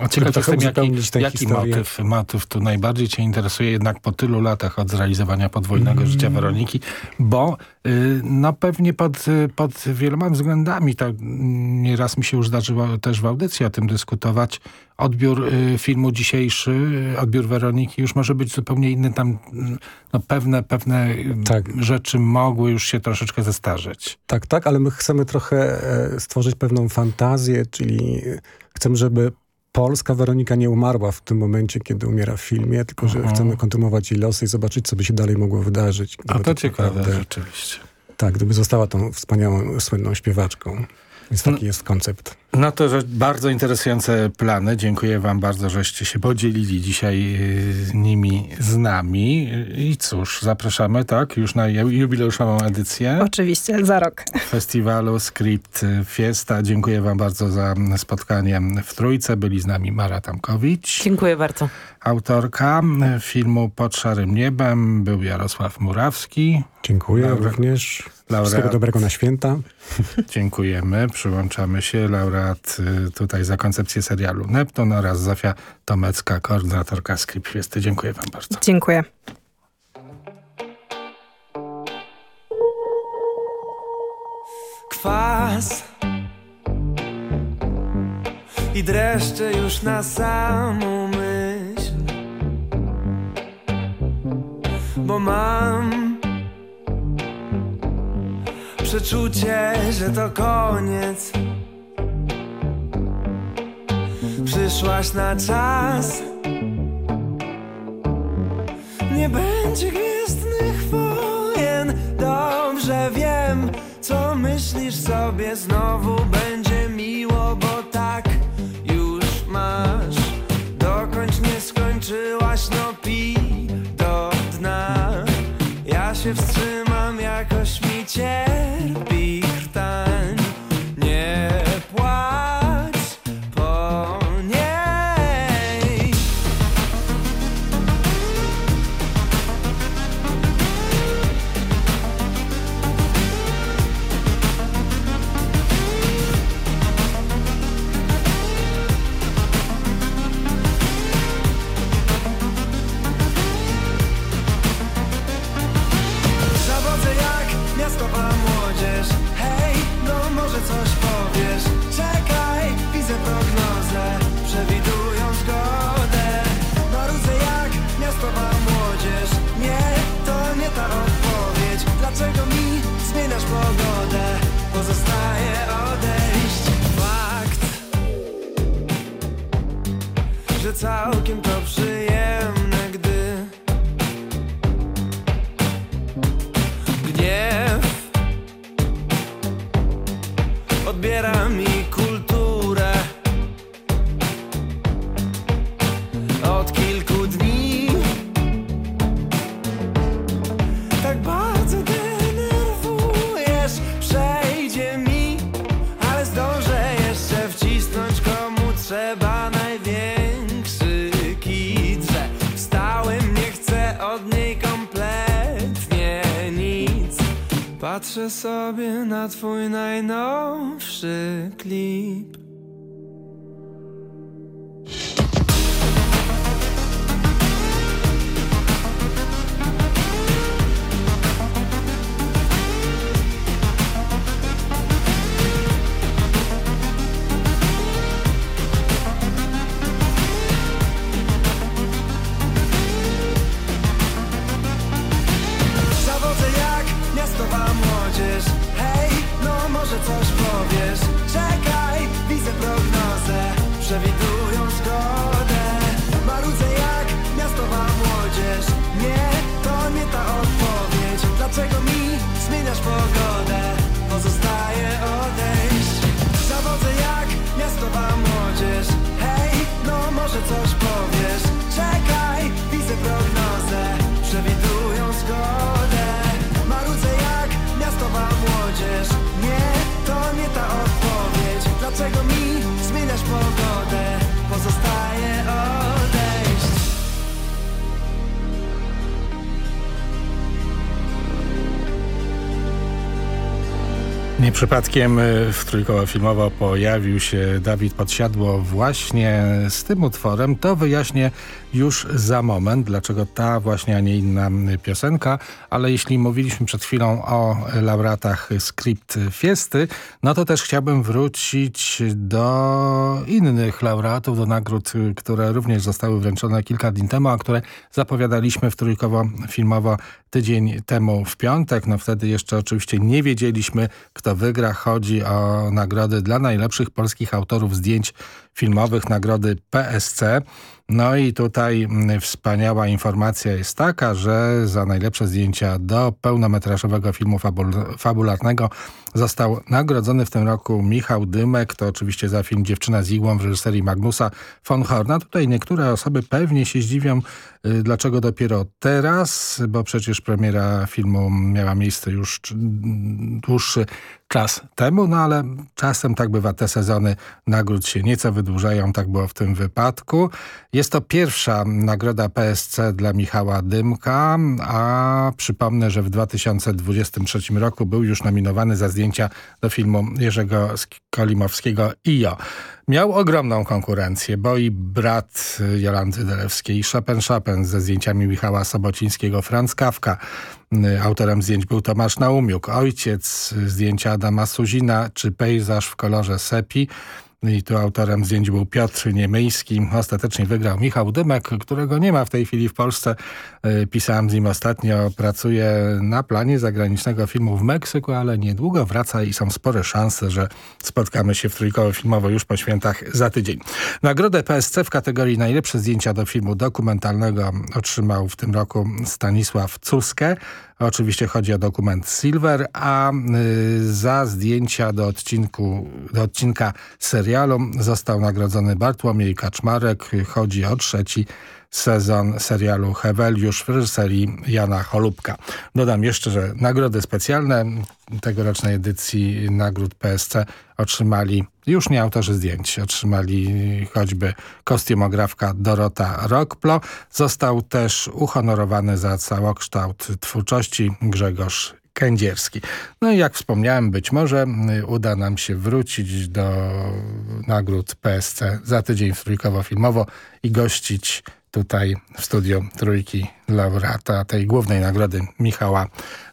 A ciekaw jestem, jaki, jaki motyw, motyw tu najbardziej cię interesuje jednak po tylu latach od zrealizowania podwójnego Mm. życia Weroniki, bo y, no pewnie pod, y, pod wieloma względami, tak nieraz mi się już zdarzyło też w audycji o tym dyskutować, odbiór y, filmu dzisiejszy, y, odbiór Weroniki już może być zupełnie inny. Tam mm, no, pewne, pewne y, rzeczy mogły już się troszeczkę zestarzeć. Tak, tak, ale my chcemy trochę e, stworzyć pewną fantazję, czyli e, chcemy, żeby polska Weronika nie umarła w tym momencie, kiedy umiera w filmie, tylko że Mhm. chcemy kontynuować jej losy i zobaczyć, co by się dalej mogło wydarzyć. A to tak ciekawe naprawdę- rzeczywiście. Tak, gdyby została tą wspaniałą, słynną śpiewaczką. Więc taki jest koncept. No to że bardzo interesujące plany. Dziękuję wam bardzo, żeście się podzielili dzisiaj y, nimi z nami. I cóż, zapraszamy, tak, już na ju- jubileuszową edycję Oczywiście, za rok. festiwalu Script Fiesta. Dziękuję wam bardzo za spotkanie w Trójce. Byli z nami Mara Tamkowicz. Dziękuję bardzo. Autorka filmu Pod szarym niebem był Jarosław Murawski. Dziękuję Laura- również. laureat- Wszystkiego dobrego na święta. Dziękujemy. Przyłączamy się. Laureat y, tutaj za koncepcję serialu Neptun oraz Zofia Tomecka, koordynatorka Script. Dziękuję wam bardzo. Dziękuję. kwas i dreszcze już na samą myśl, bo mam przeczucie, że to koniec. Przyszłaś na czas. Nie będzie gwiezdnych wojen. Dobrze wiem, co myślisz sobie. Znowu będzie miło, bo tak już masz. Dokończ nie skończyłaś, no pij do dna. Ja się wstrzymam, jakoś mi cierpi precious przypadkiem y, w Trójkoło Filmowo pojawił się Dawid Podsiadło właśnie z tym utworem, to wyjaśnię już za moment, dlaczego ta właśnie, a nie inna piosenka, ale jeśli mówiliśmy przed chwilą o laureatach Script Fiesty, no to też chciałbym wrócić do innych laureatów, do nagród, które również zostały wręczone kilka dni temu, a które zapowiadaliśmy w Trójkowo Filmowo tydzień temu w piątek. No wtedy jeszcze oczywiście nie wiedzieliśmy, kto wygra. Chodzi o nagrody dla najlepszych polskich autorów zdjęć filmowych, nagrody PSC. No i tutaj mm, wspaniała informacja jest taka, że za najlepsze zdjęcia do pełnometrażowego filmu fabul fabularnego został nagrodzony w tym roku Michał Dymek. To oczywiście za film Dziewczyna z igłą w reżyserii Magnusa von Horna. Tutaj niektóre osoby pewnie się zdziwią, dlaczego dopiero teraz, bo przecież premiera filmu miała miejsce już dłuższy czas temu, no ale czasem tak bywa, te sezony nagród się nieco wydłużają, tak było w tym wypadku. Jest to pierwsza nagroda PSC dla Michała Dymka, a przypomnę, że w 2023 roku był już nominowany za zdjęcia do filmu Jerzego Kolimowskiego IO. Miał ogromną konkurencję, bo i brat Jolanty Delewskiej, Chopin Chopin ze zdjęciami Michała Sobocińskiego, Franz Kawka. Autorem zdjęć był Tomasz Naumiuk, ojciec zdjęcia Adama Suzina, czy pejzaż w kolorze sepi. I tu autorem zdjęć był Piotr Niemyjski. Ostatecznie wygrał Michał Dymek, którego nie ma w tej chwili w Polsce. E, pisałem z nim ostatnio. Pracuje na planie zagranicznego filmu w Meksyku, ale niedługo wraca i są spore szanse, że spotkamy się w Trójkoło Filmowo już po świętach za tydzień. Nagrodę PSC w kategorii najlepsze zdjęcia do filmu dokumentalnego otrzymał w tym roku Stanisław Cuskę. Oczywiście chodzi o dokument Silver, a y, za zdjęcia do, odcinku, do odcinka serialu został nagrodzony Bartłomiej Kaczmarek. Chodzi o trzeci sezon serialu Heweliusz w reżyserii Jana Cholubka. Dodam jeszcze, że nagrody specjalne tegorocznej edycji nagród PSC otrzymali już nie autorzy zdjęć, otrzymali choćby kostiumografka Dorota Rockplo. Został też uhonorowany za całokształt twórczości Grzegorz Kędzierski. No i jak wspomniałem, być może uda nam się wrócić do nagród PSC za tydzień w Trójkowo Filmowo i gościć tutaj w studiu Trójki laureata tej głównej nagrody Michała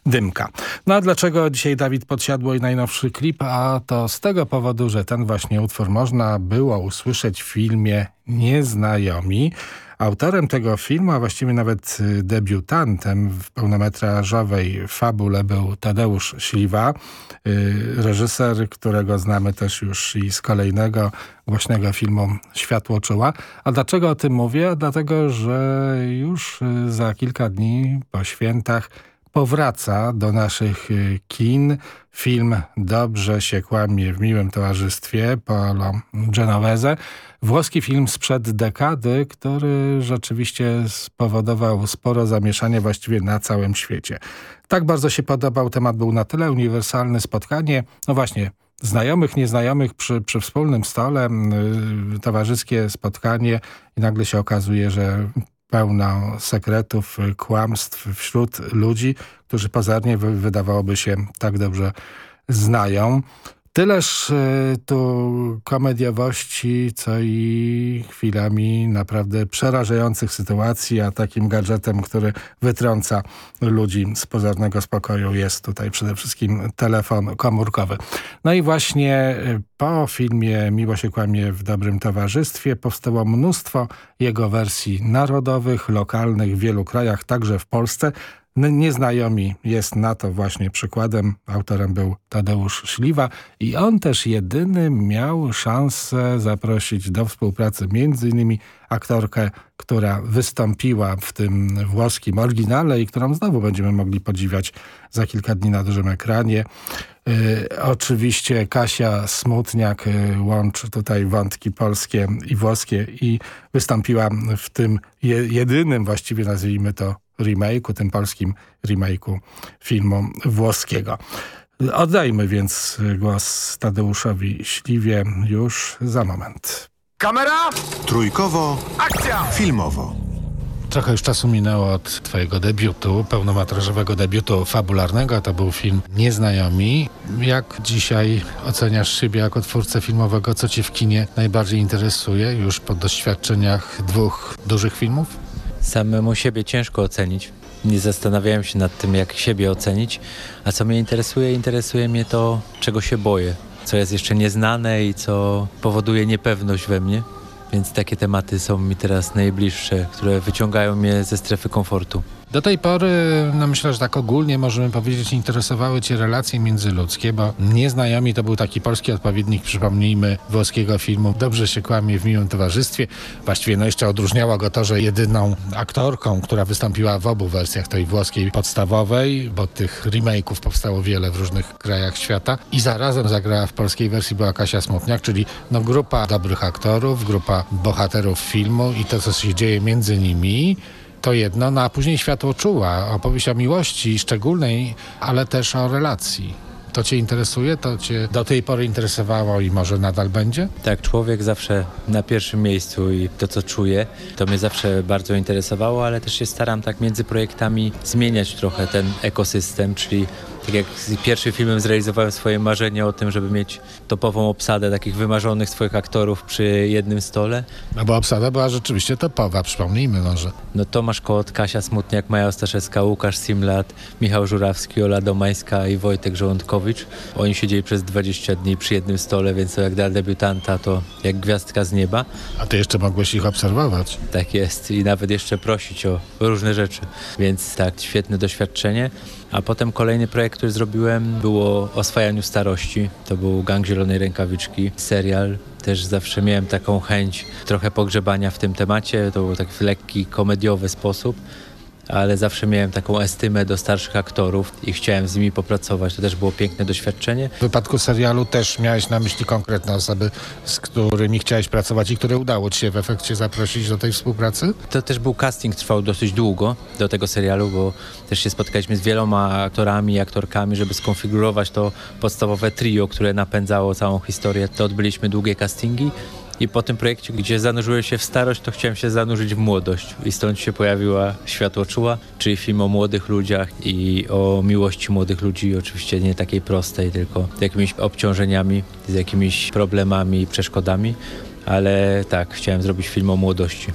Dymka. No a dlaczego dzisiaj Dawid Podsiadło i najnowszy klip? A to z tego powodu, że ten właśnie utwór można było usłyszeć w filmie Nieznajomi. Autorem tego filmu, a właściwie nawet y, debiutantem w pełnometrażowej fabule był Tadeusz Śliwa, y, reżyser, którego znamy też już i z kolejnego głośnego filmu Światło czuła. A dlaczego o tym mówię? Dlatego, że już y, za kilka dni po świętach powraca do naszych kin film Dobrze się kłamie w miłym towarzystwie Paolo Genovese. Włoski film sprzed dekady, który rzeczywiście spowodował sporo zamieszania właściwie na całym świecie. Tak bardzo się podobał, temat był na tyle uniwersalny, spotkanie, no właśnie, znajomych, nieznajomych przy, przy wspólnym stole, yy, towarzyskie spotkanie i nagle się okazuje, że pełno sekretów, kłamstw wśród ludzi, którzy pozornie wydawałoby się tak dobrze znają. Tyleż e, tu komediowości, co i chwilami naprawdę przerażających sytuacji, a takim gadżetem, który wytrąca ludzi z pozornego spokoju jest tutaj przede wszystkim telefon komórkowy. No i właśnie e, po filmie Miło się kłamie w dobrym towarzystwie powstało mnóstwo jego wersji narodowych, lokalnych w wielu krajach, także w Polsce. Nieznajomi jest na to właśnie przykładem. Autorem był Tadeusz Śliwa i on też jedyny miał szansę zaprosić do współpracy innymi aktorkę, która wystąpiła w tym włoskim oryginale i którą znowu będziemy mogli podziwiać za kilka dni na dużym ekranie. Y, oczywiście Kasia Smutniak y, łączy tutaj wątki polskie i włoskie i wystąpiła w tym je, jedynym właściwie nazwijmy to remake'u, tym polskim remake'u filmu włoskiego. Oddajmy więc głos Tadeuszowi Śliwie już za moment. Kamera! Trójkowo. Akcja! Filmowo. Trochę już czasu minęło od twojego debiutu, pełnometrażowego debiutu fabularnego. To był film Nieznajomi. Jak dzisiaj oceniasz siebie jako twórcę filmowego? Co cię w kinie najbardziej interesuje już po doświadczeniach dwóch dużych filmów? Samemu siebie ciężko ocenić. Nie zastanawiałem się nad tym, jak siebie ocenić. A co mnie interesuje? Interesuje mnie to, czego się boję. Co jest jeszcze nieznane i co powoduje niepewność we mnie. Więc takie tematy są mi teraz najbliższe, które wyciągają mnie ze strefy komfortu. Do tej pory, no myślę, że tak ogólnie możemy powiedzieć, interesowały Cię relacje międzyludzkie, bo Nieznajomi to był taki polski odpowiednik, przypomnijmy, włoskiego filmu Dobrze się kłamie w miłym towarzystwie. Właściwie no jeszcze odróżniało go to, że jedyną aktorką, która wystąpiła w obu wersjach, tej włoskiej podstawowej, bo tych remake'ów powstało wiele w różnych krajach świata i zarazem zagrała w polskiej wersji była Kasia Smutniak, czyli no grupa dobrych aktorów, grupa bohaterów filmu i to, co się dzieje między nimi, to jedno, no a później światło czuła, opowieść o miłości szczególnej, ale też o relacji. To cię interesuje? To cię do tej pory interesowało i może nadal będzie? Tak, człowiek zawsze na pierwszym miejscu i to, co czuje, to mnie zawsze bardzo interesowało, ale też się staram tak między projektami zmieniać trochę ten ekosystem, czyli tak jak z pierwszym filmem zrealizowałem swoje marzenie o tym, żeby mieć topową obsadę takich wymarzonych swoich aktorów przy jednym stole. No bo obsada była rzeczywiście topowa, przypomnijmy może. No Tomasz Kot, Kasia Smutniak, Maja Ostaszewska, Łukasz Simlat, Michał Żurawski, Ola Domańska i Wojtek Żołądkowicz. Oni siedzieli przez 20 dni przy jednym stole, więc to jak dla debiutanta to jak gwiazdka z nieba. A ty jeszcze mogłeś ich obserwować. Tak jest i nawet jeszcze prosić o różne rzeczy, więc tak, świetne doświadczenie. A potem kolejny projekt, który zrobiłem było o oswajaniu starości. To był Gang Zielonej Rękawiczki, serial. Też zawsze miałem taką chęć trochę pogrzebania w tym temacie. To był taki lekki, komediowy sposób ale zawsze miałem taką estymę do starszych aktorów i chciałem z nimi popracować. To też było piękne doświadczenie. W wypadku serialu też miałeś na myśli konkretne osoby, z którymi chciałeś pracować i które udało ci się w efekcie zaprosić do tej współpracy? To też był casting, trwał dosyć długo do tego serialu, bo też się spotkaliśmy z wieloma aktorami i aktorkami, żeby skonfigurować to podstawowe trio, które napędzało całą historię. To odbyliśmy długie castingi i po tym projekcie, gdzie zanurzyłem się w starość, to chciałem się zanurzyć w młodość. I stąd się pojawiła Światło Czuła, czyli film o młodych ludziach i o miłości młodych ludzi. Oczywiście nie takiej prostej, tylko z jakimiś obciążeniami, z jakimiś problemami przeszkodami. Ale tak, chciałem zrobić film o młodości.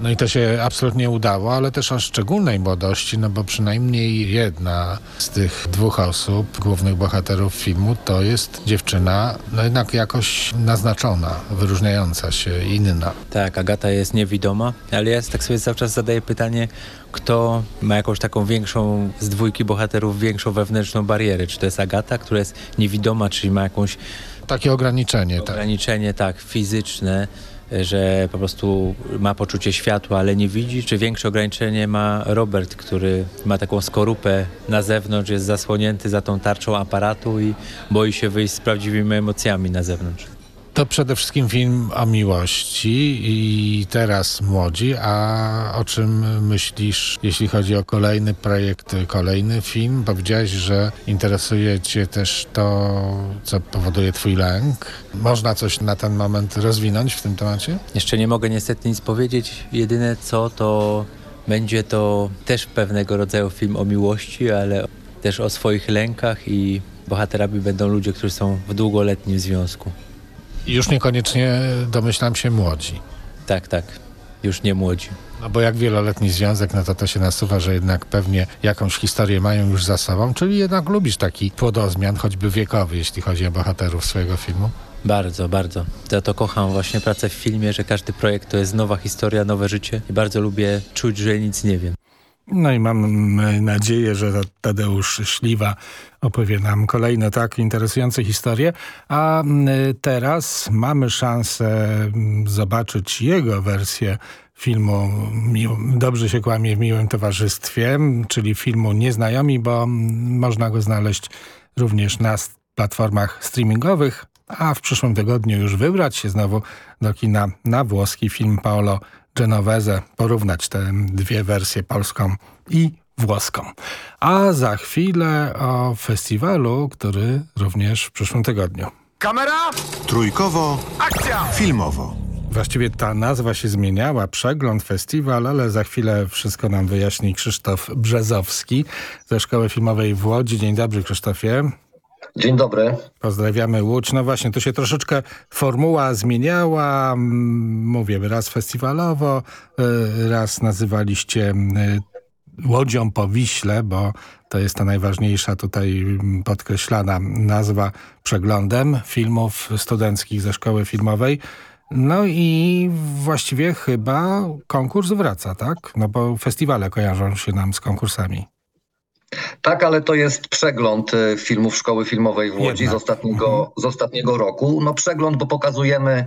No i to się absolutnie udało, ale też o szczególnej młodości, no bo przynajmniej jedna z tych dwóch osób, głównych bohaterów filmu, to jest dziewczyna, no jednak jakoś naznaczona, wyróżniająca się, inna. Tak, Agata jest niewidoma, ale ja tak sobie cały czas zadaję pytanie, kto ma jakąś taką większą, z dwójki bohaterów, większą wewnętrzną barierę. Czy to jest Agata, która jest niewidoma, czyli ma jakąś... Takie ograniczenie. Ograniczenie, tak, tak fizyczne że po prostu ma poczucie światła, ale nie widzi, czy większe ograniczenie ma Robert, który ma taką skorupę na zewnątrz, jest zasłonięty za tą tarczą aparatu i boi się wyjść z prawdziwymi emocjami na zewnątrz. To przede wszystkim film o miłości i teraz młodzi, a o czym myślisz, jeśli chodzi o kolejny projekt, kolejny film? Powiedziałeś, że interesuje cię też to, co powoduje twój lęk. Można coś na ten moment rozwinąć w tym temacie? Jeszcze nie mogę niestety nic powiedzieć. Jedyne co to będzie to też pewnego rodzaju film o miłości, ale też o swoich lękach i bohaterami będą ludzie, którzy są w długoletnim związku. Już niekoniecznie domyślam się młodzi. Tak, tak. Już nie młodzi. No bo jak wieloletni związek, no to to się nasuwa, że jednak pewnie jakąś historię mają już za sobą, czyli jednak lubisz taki płodozmian, choćby wiekowy, jeśli chodzi o bohaterów swojego filmu. Bardzo, bardzo. Za to kocham właśnie pracę w filmie, że każdy projekt to jest nowa historia, nowe życie i bardzo lubię czuć, że nic nie wiem. No i mam nadzieję, że Tadeusz Śliwa opowie nam kolejne tak interesujące historie. A teraz mamy szansę zobaczyć jego wersję filmu Dobrze się kłamie w miłym towarzystwie, czyli filmu Nieznajomi, bo można go znaleźć również na platformach streamingowych, a w przyszłym tygodniu już wybrać się znowu do kina na włoski film Paolo Genovese, porównać te dwie wersje, polską i włoską. A za chwilę o festiwalu, który również w przyszłym tygodniu. Kamera! Trójkowo. Akcja! Filmowo. Właściwie ta nazwa się zmieniała, przegląd, festiwal, ale za chwilę wszystko nam wyjaśni Krzysztof Brzezowski ze Szkoły Filmowej w Łodzi. Dzień dobry Krzysztofie. Dzień dobry. Pozdrawiamy Łódź. No właśnie, tu się troszeczkę formuła zmieniała. Mówię, raz festiwalowo, y, raz nazywaliście y, Łodzią po Wiśle, bo to jest ta najważniejsza tutaj podkreślana nazwa przeglądem filmów studenckich ze szkoły filmowej. No i właściwie chyba konkurs wraca, tak? No bo festiwale kojarzą się nam z konkursami. Tak, ale to jest przegląd y, filmów Szkoły Filmowej w Łodzi z ostatniego, z ostatniego roku. No przegląd, bo pokazujemy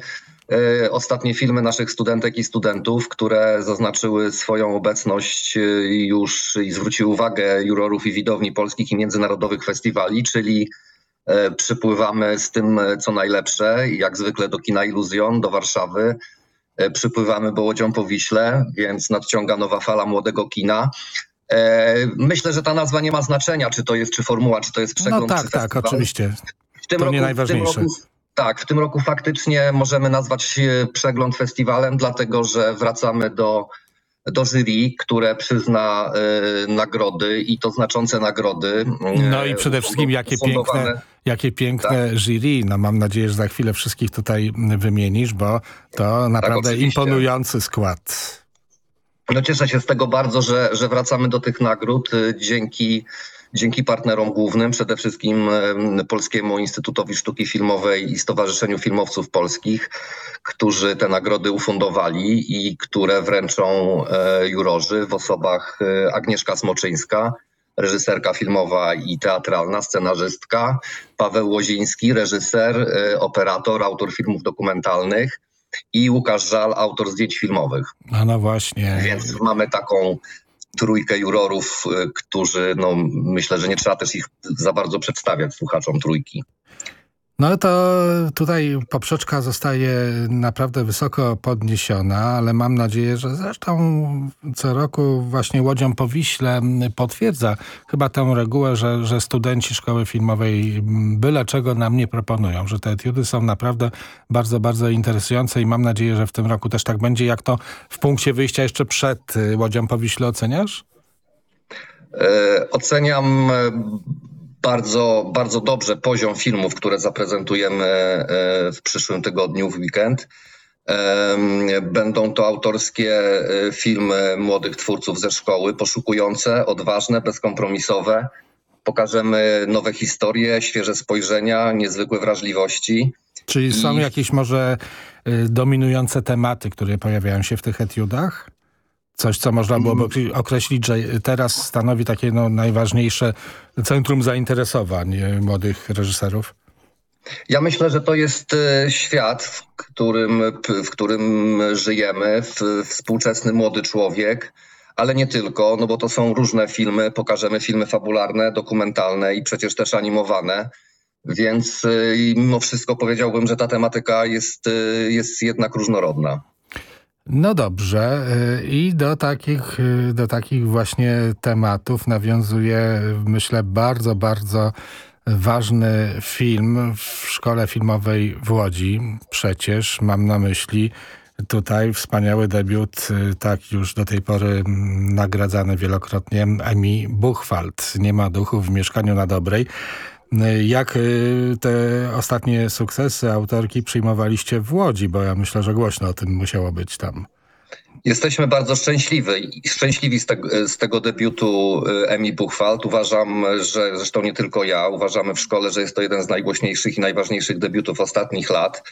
y, ostatnie filmy naszych studentek i studentów, które zaznaczyły swoją obecność y, już i zwróciły uwagę jurorów i widowni polskich i międzynarodowych festiwali, czyli przypływamy z tym, co najlepsze, jak zwykle do kina Iluzjon, do Warszawy. Przypływamy Bołodzią po Wiśle, więc nadciąga nowa fala młodego kina. E, Myślę, że ta nazwa nie ma znaczenia, czy to jest, czy formuła, czy to jest No przegląd, tak, czy tak, festiwal. oczywiście. W tym To roku, nie w tym najważniejsze. roku, tak, w tym roku faktycznie możemy nazwać e, przegląd festiwalem, dlatego że wracamy do, do jury, które przyzna e, nagrody i to znaczące nagrody. No e, i przede wszystkim jakie piękne, jakie piękne jury. No mam nadzieję, że za chwilę wszystkich tutaj wymienisz, bo to naprawdę oczywiście. imponujący skład. No cieszę się z tego bardzo, że, że wracamy do tych nagród y, dzięki, dzięki partnerom głównym, przede wszystkim em, Polskiemu Instytutowi Sztuki Filmowej i Stowarzyszeniu Filmowców Polskich, którzy te nagrody ufundowali i które wręczą e, jurorzy w osobach e, Agnieszka Smoczyńska, reżyserka filmowa i teatralna, scenarzystka, Paweł Łoziński, reżyser, e, operator, autor filmów dokumentalnych i Łukasz Żal, autor zdjęć filmowych. A no właśnie. Więc mamy taką trójkę jurorów, y, którzy, no myślę, że nie trzeba też ich za bardzo przedstawiać słuchaczom trójki. No to tutaj poprzeczka zostaje naprawdę wysoko podniesiona, ale mam nadzieję, że zresztą co roku właśnie Łodzią po Wiśle potwierdza chyba tę regułę, że, że studenci szkoły filmowej byle czego nam nie proponują, że te etiudy są naprawdę bardzo, bardzo interesujące i mam nadzieję, że w tym roku też tak będzie. Jak to w punkcie wyjścia jeszcze przed y, Łodzią po Wiśle oceniasz? E, Oceniam e, bardzo, bardzo dobrze poziom filmów, które zaprezentujemy e, w przyszłym tygodniu, w weekend. Będą to autorskie e, filmy młodych twórców ze szkoły, poszukujące, odważne, bezkompromisowe. Pokażemy nowe historie, świeże spojrzenia, niezwykłe wrażliwości. Czyli są I- jakieś może dominujące tematy, które pojawiają się w tych etiudach? Coś, co można byłoby okre- określić, że teraz stanowi takie no, najważniejsze centrum zainteresowań y, młodych reżyserów? Ja myślę, że to jest e, świat, w którym, w którym żyjemy, współczesny młody człowiek, ale nie tylko, no bo to są różne filmy, pokażemy filmy fabularne, dokumentalne i przecież też animowane. Więc e, mimo wszystko powiedziałbym, że ta tematyka jest, e, jest jednak różnorodna. No dobrze y, i do takich, y, do takich właśnie tematów nawiązuje myślę bardzo, bardzo ważny film w Szkole Filmowej w Łodzi. Przecież mam na myśli tutaj wspaniały debiut, y, tak już do tej pory mm, nagradzany wielokrotnie, Emi Buchwald. Nie ma duchu w mieszkaniu na Dobrej. Jak y, te ostatnie sukcesy autorki przyjmowaliście w Łodzi? Bo ja myślę, że głośno o tym musiało być tam. Jesteśmy bardzo szczęśliwi, szczęśliwi z, tego, z tego debiutu y, Emi Buchwald. Uważam, że zresztą nie tylko ja, uważamy w szkole, że jest to jeden z najgłośniejszych i najważniejszych debiutów ostatnich lat.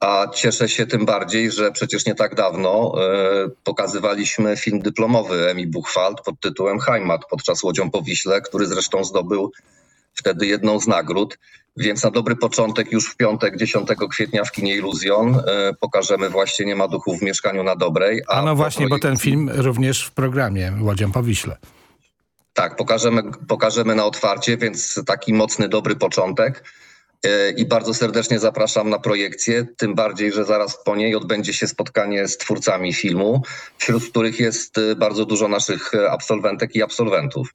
A cieszę się tym bardziej, że przecież nie tak dawno y, pokazywaliśmy film dyplomowy Emi Buchwald pod tytułem Heimat podczas Łodzią po Wiśle, który zresztą zdobył wtedy jedną z nagród. Więc na dobry początek już w piątek 10 kwietnia w kinie Iluzjon y, pokażemy właśnie Nie ma duchu w mieszkaniu na Dobrej. A no po właśnie, bo ten projekcji- film również w programie Łodzią po Wiśle. Tak, pokażemy, pokażemy na otwarcie, więc taki mocny, dobry początek. E, I bardzo serdecznie zapraszam na projekcję, tym bardziej, że zaraz po niej odbędzie się spotkanie z twórcami filmu, wśród których jest e, bardzo dużo naszych e, absolwentek i absolwentów.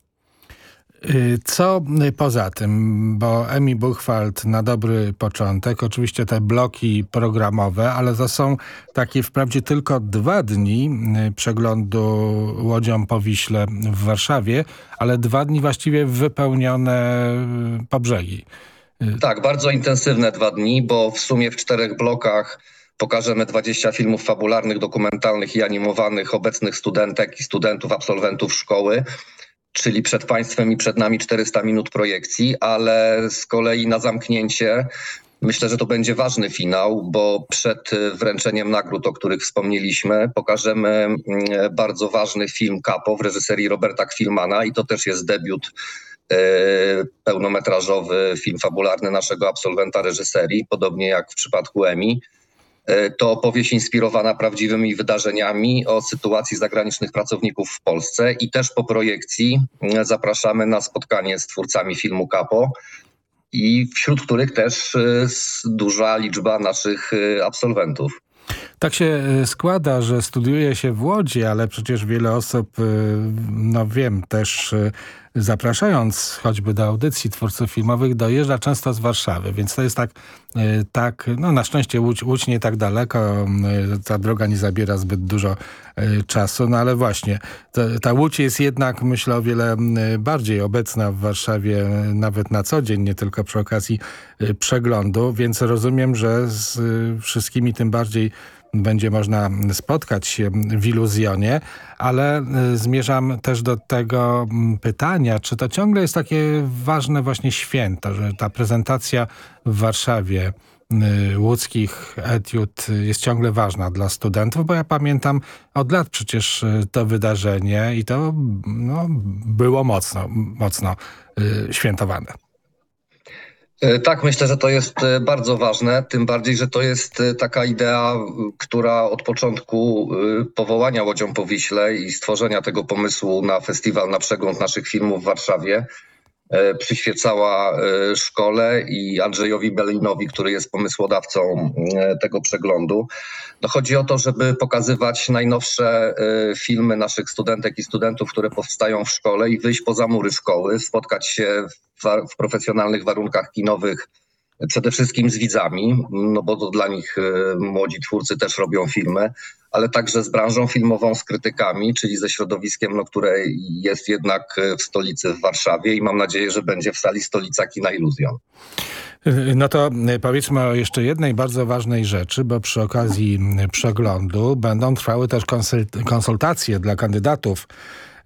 Y, co poza tym, bo Emi Buchwald na dobry początek, oczywiście te bloki programowe, ale to są takie wprawdzie tylko dwa dni y, przeglądu łodzią po Wiśle w Warszawie, ale dwa dni właściwie wypełnione y, po brzegi. Tak, bardzo intensywne dwa dni, bo w sumie w czterech blokach pokażemy 20 filmów fabularnych, dokumentalnych i animowanych obecnych studentek i studentów, absolwentów szkoły czyli przed państwem i przed nami 400 minut projekcji, ale z kolei na zamknięcie Myślę, że to będzie ważny finał, bo przed wręczeniem nagród, o których wspomnieliśmy, pokażemy mm, bardzo ważny film Kapo w reżyserii Roberta Kwilmana i to też jest debiut e, pełnometrażowy, film fabularny naszego absolwenta reżyserii, podobnie jak w przypadku Emi. E, to opowieść inspirowana prawdziwymi wydarzeniami o sytuacji zagranicznych pracowników w Polsce i też po projekcji e, zapraszamy na spotkanie z twórcami filmu Kapo i wśród których też e, duża liczba naszych absolwentów. Tak się składa, że studiuje się w Łodzi, ale przecież wiele osób, no wiem, też zapraszając choćby do audycji twórców filmowych, dojeżdża często z Warszawy, więc to jest tak, e, tak no na szczęście Łódź, Łódź nie tak daleko, e, ta droga nie zabiera zbyt dużo e, czasu, no ale właśnie, ta Łódź jest jednak myślę o wiele bardziej obecna w Warszawie, nawet na co dzień, nie tylko przy okazji przeglądu, więc rozumiem, że z wszystkimi tym bardziej będzie można spotkać się w Iluzjonie, ale y, zmierzam też do tego mm, pytania, czy to ciągle jest takie ważne właśnie święto, że ta prezentacja w Warszawie y, łódzkich etiud jest ciągle ważna dla studentów, bo ja pamiętam od lat przecież y, to wydarzenie i to no, było mocno, mocno świętowane. E, tak, myślę, że to jest e, bardzo ważne, tym bardziej, że to jest e, taka idea, która od początku powołania Łodzią po Wiśle i stworzenia tego pomysłu na festiwal, na przegląd naszych filmów w Warszawie przyświecała szkole i Andrzejowi Belinowi, który jest pomysłodawcą tego przeglądu. No chodzi o to, żeby pokazywać najnowsze filmy naszych studentek i studentów, które powstają w szkole i wyjść poza mury szkoły, spotkać się w, w profesjonalnych warunkach kinowych, przede wszystkim z widzami, no bo to dla nich e, młodzi twórcy też robią filmy, ale także z branżą filmową, z krytykami, czyli ze środowiskiem, no, które jest jednak e, w stolicy w Warszawie i mam nadzieję, że będzie w sali Stolica Kina Iluzjon. No to powiedzmy o jeszcze jednej bardzo ważnej rzeczy, bo przy okazji przeglądu będą trwały też konsultacje dla kandydatów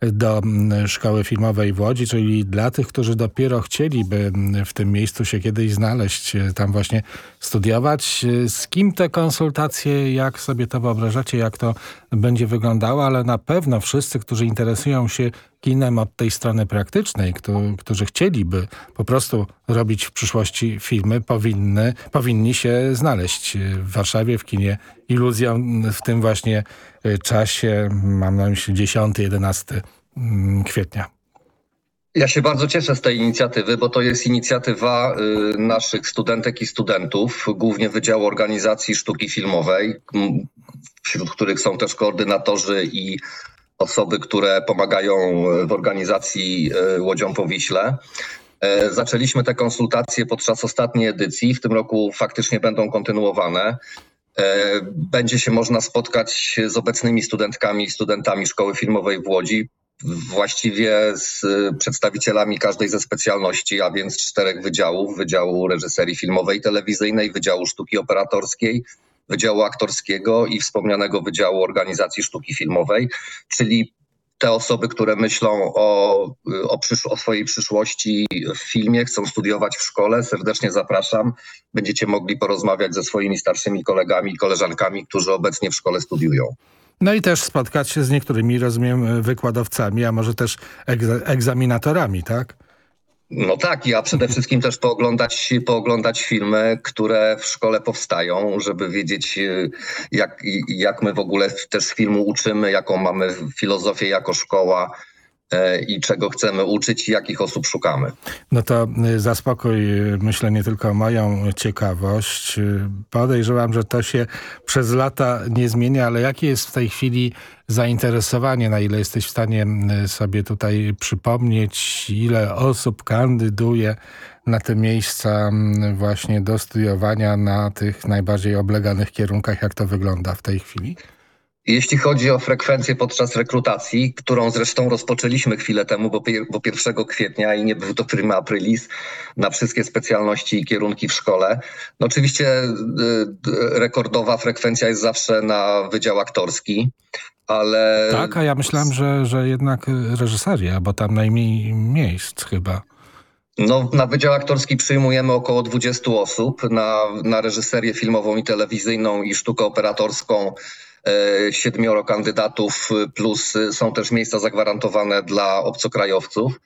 do mm, szkoły filmowej w Łodzi, czyli dla tych, którzy dopiero chcieliby mm, w tym miejscu się kiedyś znaleźć, e, tam właśnie studiować. E, z kim te konsultacje, jak sobie to wyobrażacie, jak to będzie wyglądało, ale na pewno wszyscy, którzy interesują się kinem od tej strony praktycznej, którzy chcieliby po prostu robić w przyszłości filmy, powinny, powinni się znaleźć w Warszawie, w kinie Iluzja w tym właśnie y, czasie, mam na myśli 10-11 mm, kwietnia. Ja się bardzo cieszę z tej inicjatywy, bo to jest inicjatywa y, naszych studentek i studentów, głównie Wydziału Organizacji Sztuki Filmowej, wśród których są też koordynatorzy i osoby, które pomagają w organizacji e, Łodzią po Wiśle. E, zaczęliśmy te konsultacje podczas ostatniej edycji. W tym roku faktycznie będą kontynuowane. E, będzie się można spotkać z obecnymi studentkami i studentami Szkoły Filmowej w Łodzi, właściwie z przedstawicielami każdej ze specjalności, a więc czterech wydziałów: Wydziału Reżyserii Filmowej i Telewizyjnej, Wydziału Sztuki Operatorskiej, Wydziału Aktorskiego i wspomnianego Wydziału Organizacji Sztuki Filmowej, czyli te osoby, które myślą o, o, o, swojej przyszłości w filmie, chcą studiować w szkole, serdecznie zapraszam. Będziecie mogli porozmawiać ze swoimi starszymi kolegami i koleżankami, którzy obecnie w szkole studiują. No i też spotkać się z niektórymi, rozumiem, wykładowcami, a może też egzaminatorami, tak? No tak, ja przede wszystkim też pooglądać, pooglądać filmy, które w szkole powstają, żeby wiedzieć y, jak, jak my w ogóle też filmu uczymy, jaką mamy filozofię jako szkoła, i czego chcemy uczyć i jakich osób szukamy. No to y, zaspokój, y, myślę, nie tylko moją ciekawość. Podejrzewam, że to się przez lata nie zmienia, ale jakie jest w tej chwili zainteresowanie, na ile jesteś w stanie sobie tutaj przypomnieć, ile osób kandyduje na te miejsca właśnie do studiowania na tych najbardziej obleganych kierunkach, jak to wygląda w tej chwili? Jeśli chodzi o frekwencję podczas rekrutacji, którą zresztą rozpoczęliśmy chwilę temu, bo, bo 1 kwietnia i nie był to prima aprilis na wszystkie specjalności i kierunki w szkole. No oczywiście y, rekordowa frekwencja jest zawsze na wydział aktorski, ale... Tak, a ja myślałem, że, że jednak y, reżyseria, bo tam najmniej miejsc chyba. No, na Wydział Aktorski przyjmujemy około 20 osób, na, na reżyserię filmową i telewizyjną i sztukę operatorską siedmioro kandydatów, plus e, są też miejsca zagwarantowane dla obcokrajowców.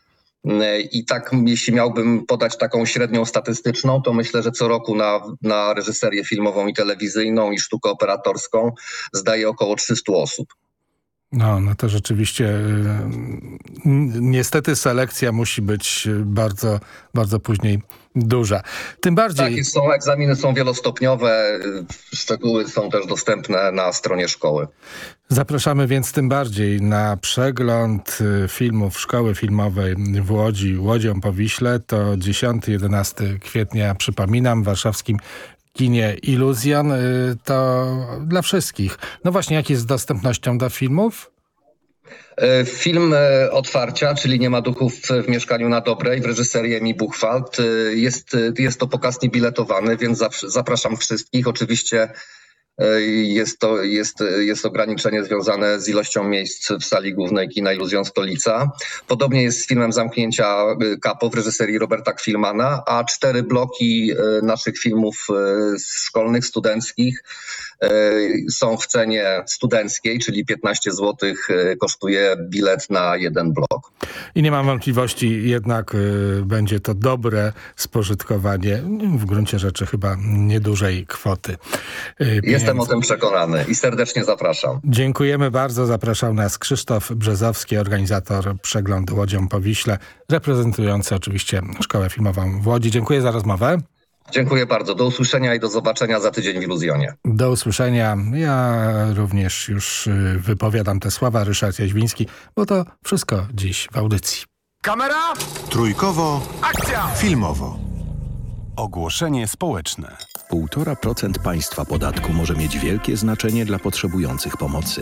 E, I tak, jeśli miałbym podać taką średnią statystyczną, to myślę, że co roku na, na reżyserię filmową i telewizyjną i sztukę operatorską zdaje około 300 osób. No, no to rzeczywiście y, niestety selekcja musi być bardzo, bardzo później duża. Tym bardziej... Tak, są, egzaminy są wielostopniowe, y, szczegóły są też dostępne na stronie szkoły. Zapraszamy więc tym bardziej na przegląd y, filmów Szkoły Filmowej w Łodzi, Łodzią po Wiśle. To 10-11 kwietnia, przypominam, w warszawskim kinie Iluzjon. Y, to dla wszystkich. No właśnie, jak jest z dostępnością do filmów? E, Film e, otwarcia, czyli Nie ma duchów w mieszkaniu na dobrej w reżyserii Emi Buchwald. E, Jest, jest to pokaz niebiletowany, więc zapraszam wszystkich. Oczywiście jest to jest, jest ograniczenie związane z ilością miejsc w sali głównej kina Iluzjon Stolica. Podobnie jest z filmem Zamknięcia e, Kapo w reżyserii Roberta Kwilmana, a cztery bloki e, naszych filmów e, szkolnych, studenckich e, są w cenie studenckiej, czyli 15 zł kosztuje bilet na jeden blok. I nie mam wątpliwości, jednak y, będzie to dobre spożytkowanie, w gruncie rzeczy chyba niedużej kwoty. y, Jestem pieniędzy. o tym przekonany i serdecznie zapraszam. Dziękujemy bardzo. Zapraszał nas Krzysztof Brzezowski, organizator przeglądu Łodzią po Wiśle, reprezentujący oczywiście Szkołę Filmową w Łodzi. Dziękuję za rozmowę. Dziękuję bardzo. Do usłyszenia i do zobaczenia za tydzień w Iluzjonie. Do usłyszenia. Ja również już y, wypowiadam te słowa, Ryszard Jaźwiński, bo to wszystko dziś w audycji. Kamera! Trójkowo. Akcja! Filmowo. Ogłoszenie społeczne. 1,5% państwa podatku może mieć wielkie znaczenie dla potrzebujących pomocy.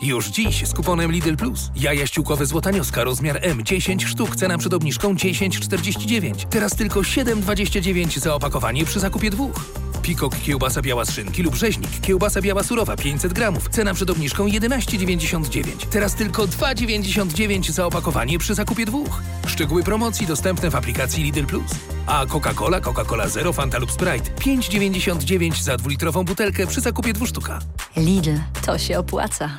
Już dziś z kuponem Lidl Plus. Jaja ściółkowe złotanioska rozmiar M 10 sztuk, cena przed obniżką 10,49. Teraz tylko 7,29 za opakowanie przy zakupie dwóch. Pikok kiełbasa biała z szynki lub rzeźnik. Kiełbasa biała surowa 500 gramów. Cena przed obniżką 11,99. Teraz tylko 2,99 za opakowanie przy zakupie dwóch. Szczegóły promocji dostępne w aplikacji Lidl Plus. A Coca-Cola, Coca-Cola Zero, Fanta lub Sprite 5,99 za dwulitrową butelkę przy zakupie dwóch sztuka. Lidl, to się opłaca.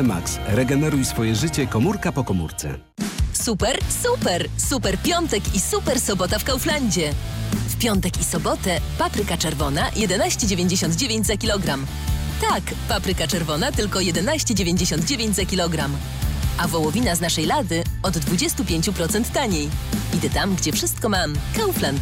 Essentiale Max. Regeneruj swoje życie komórka po komórce. Super, super! Super piątek i super sobota w Kauflandzie. W piątek i sobotę papryka czerwona 11,99 za kilogram. Tak, papryka czerwona tylko 11,99 za kilogram. A wołowina z naszej lady od 25% taniej. Idę tam, gdzie wszystko mam. Kaufland.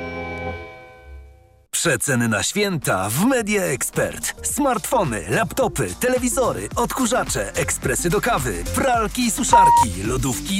Przeceny na święta w Media Expert. Smartfony, laptopy, telewizory, odkurzacze, ekspresy do kawy, pralki i suszarki, lodówki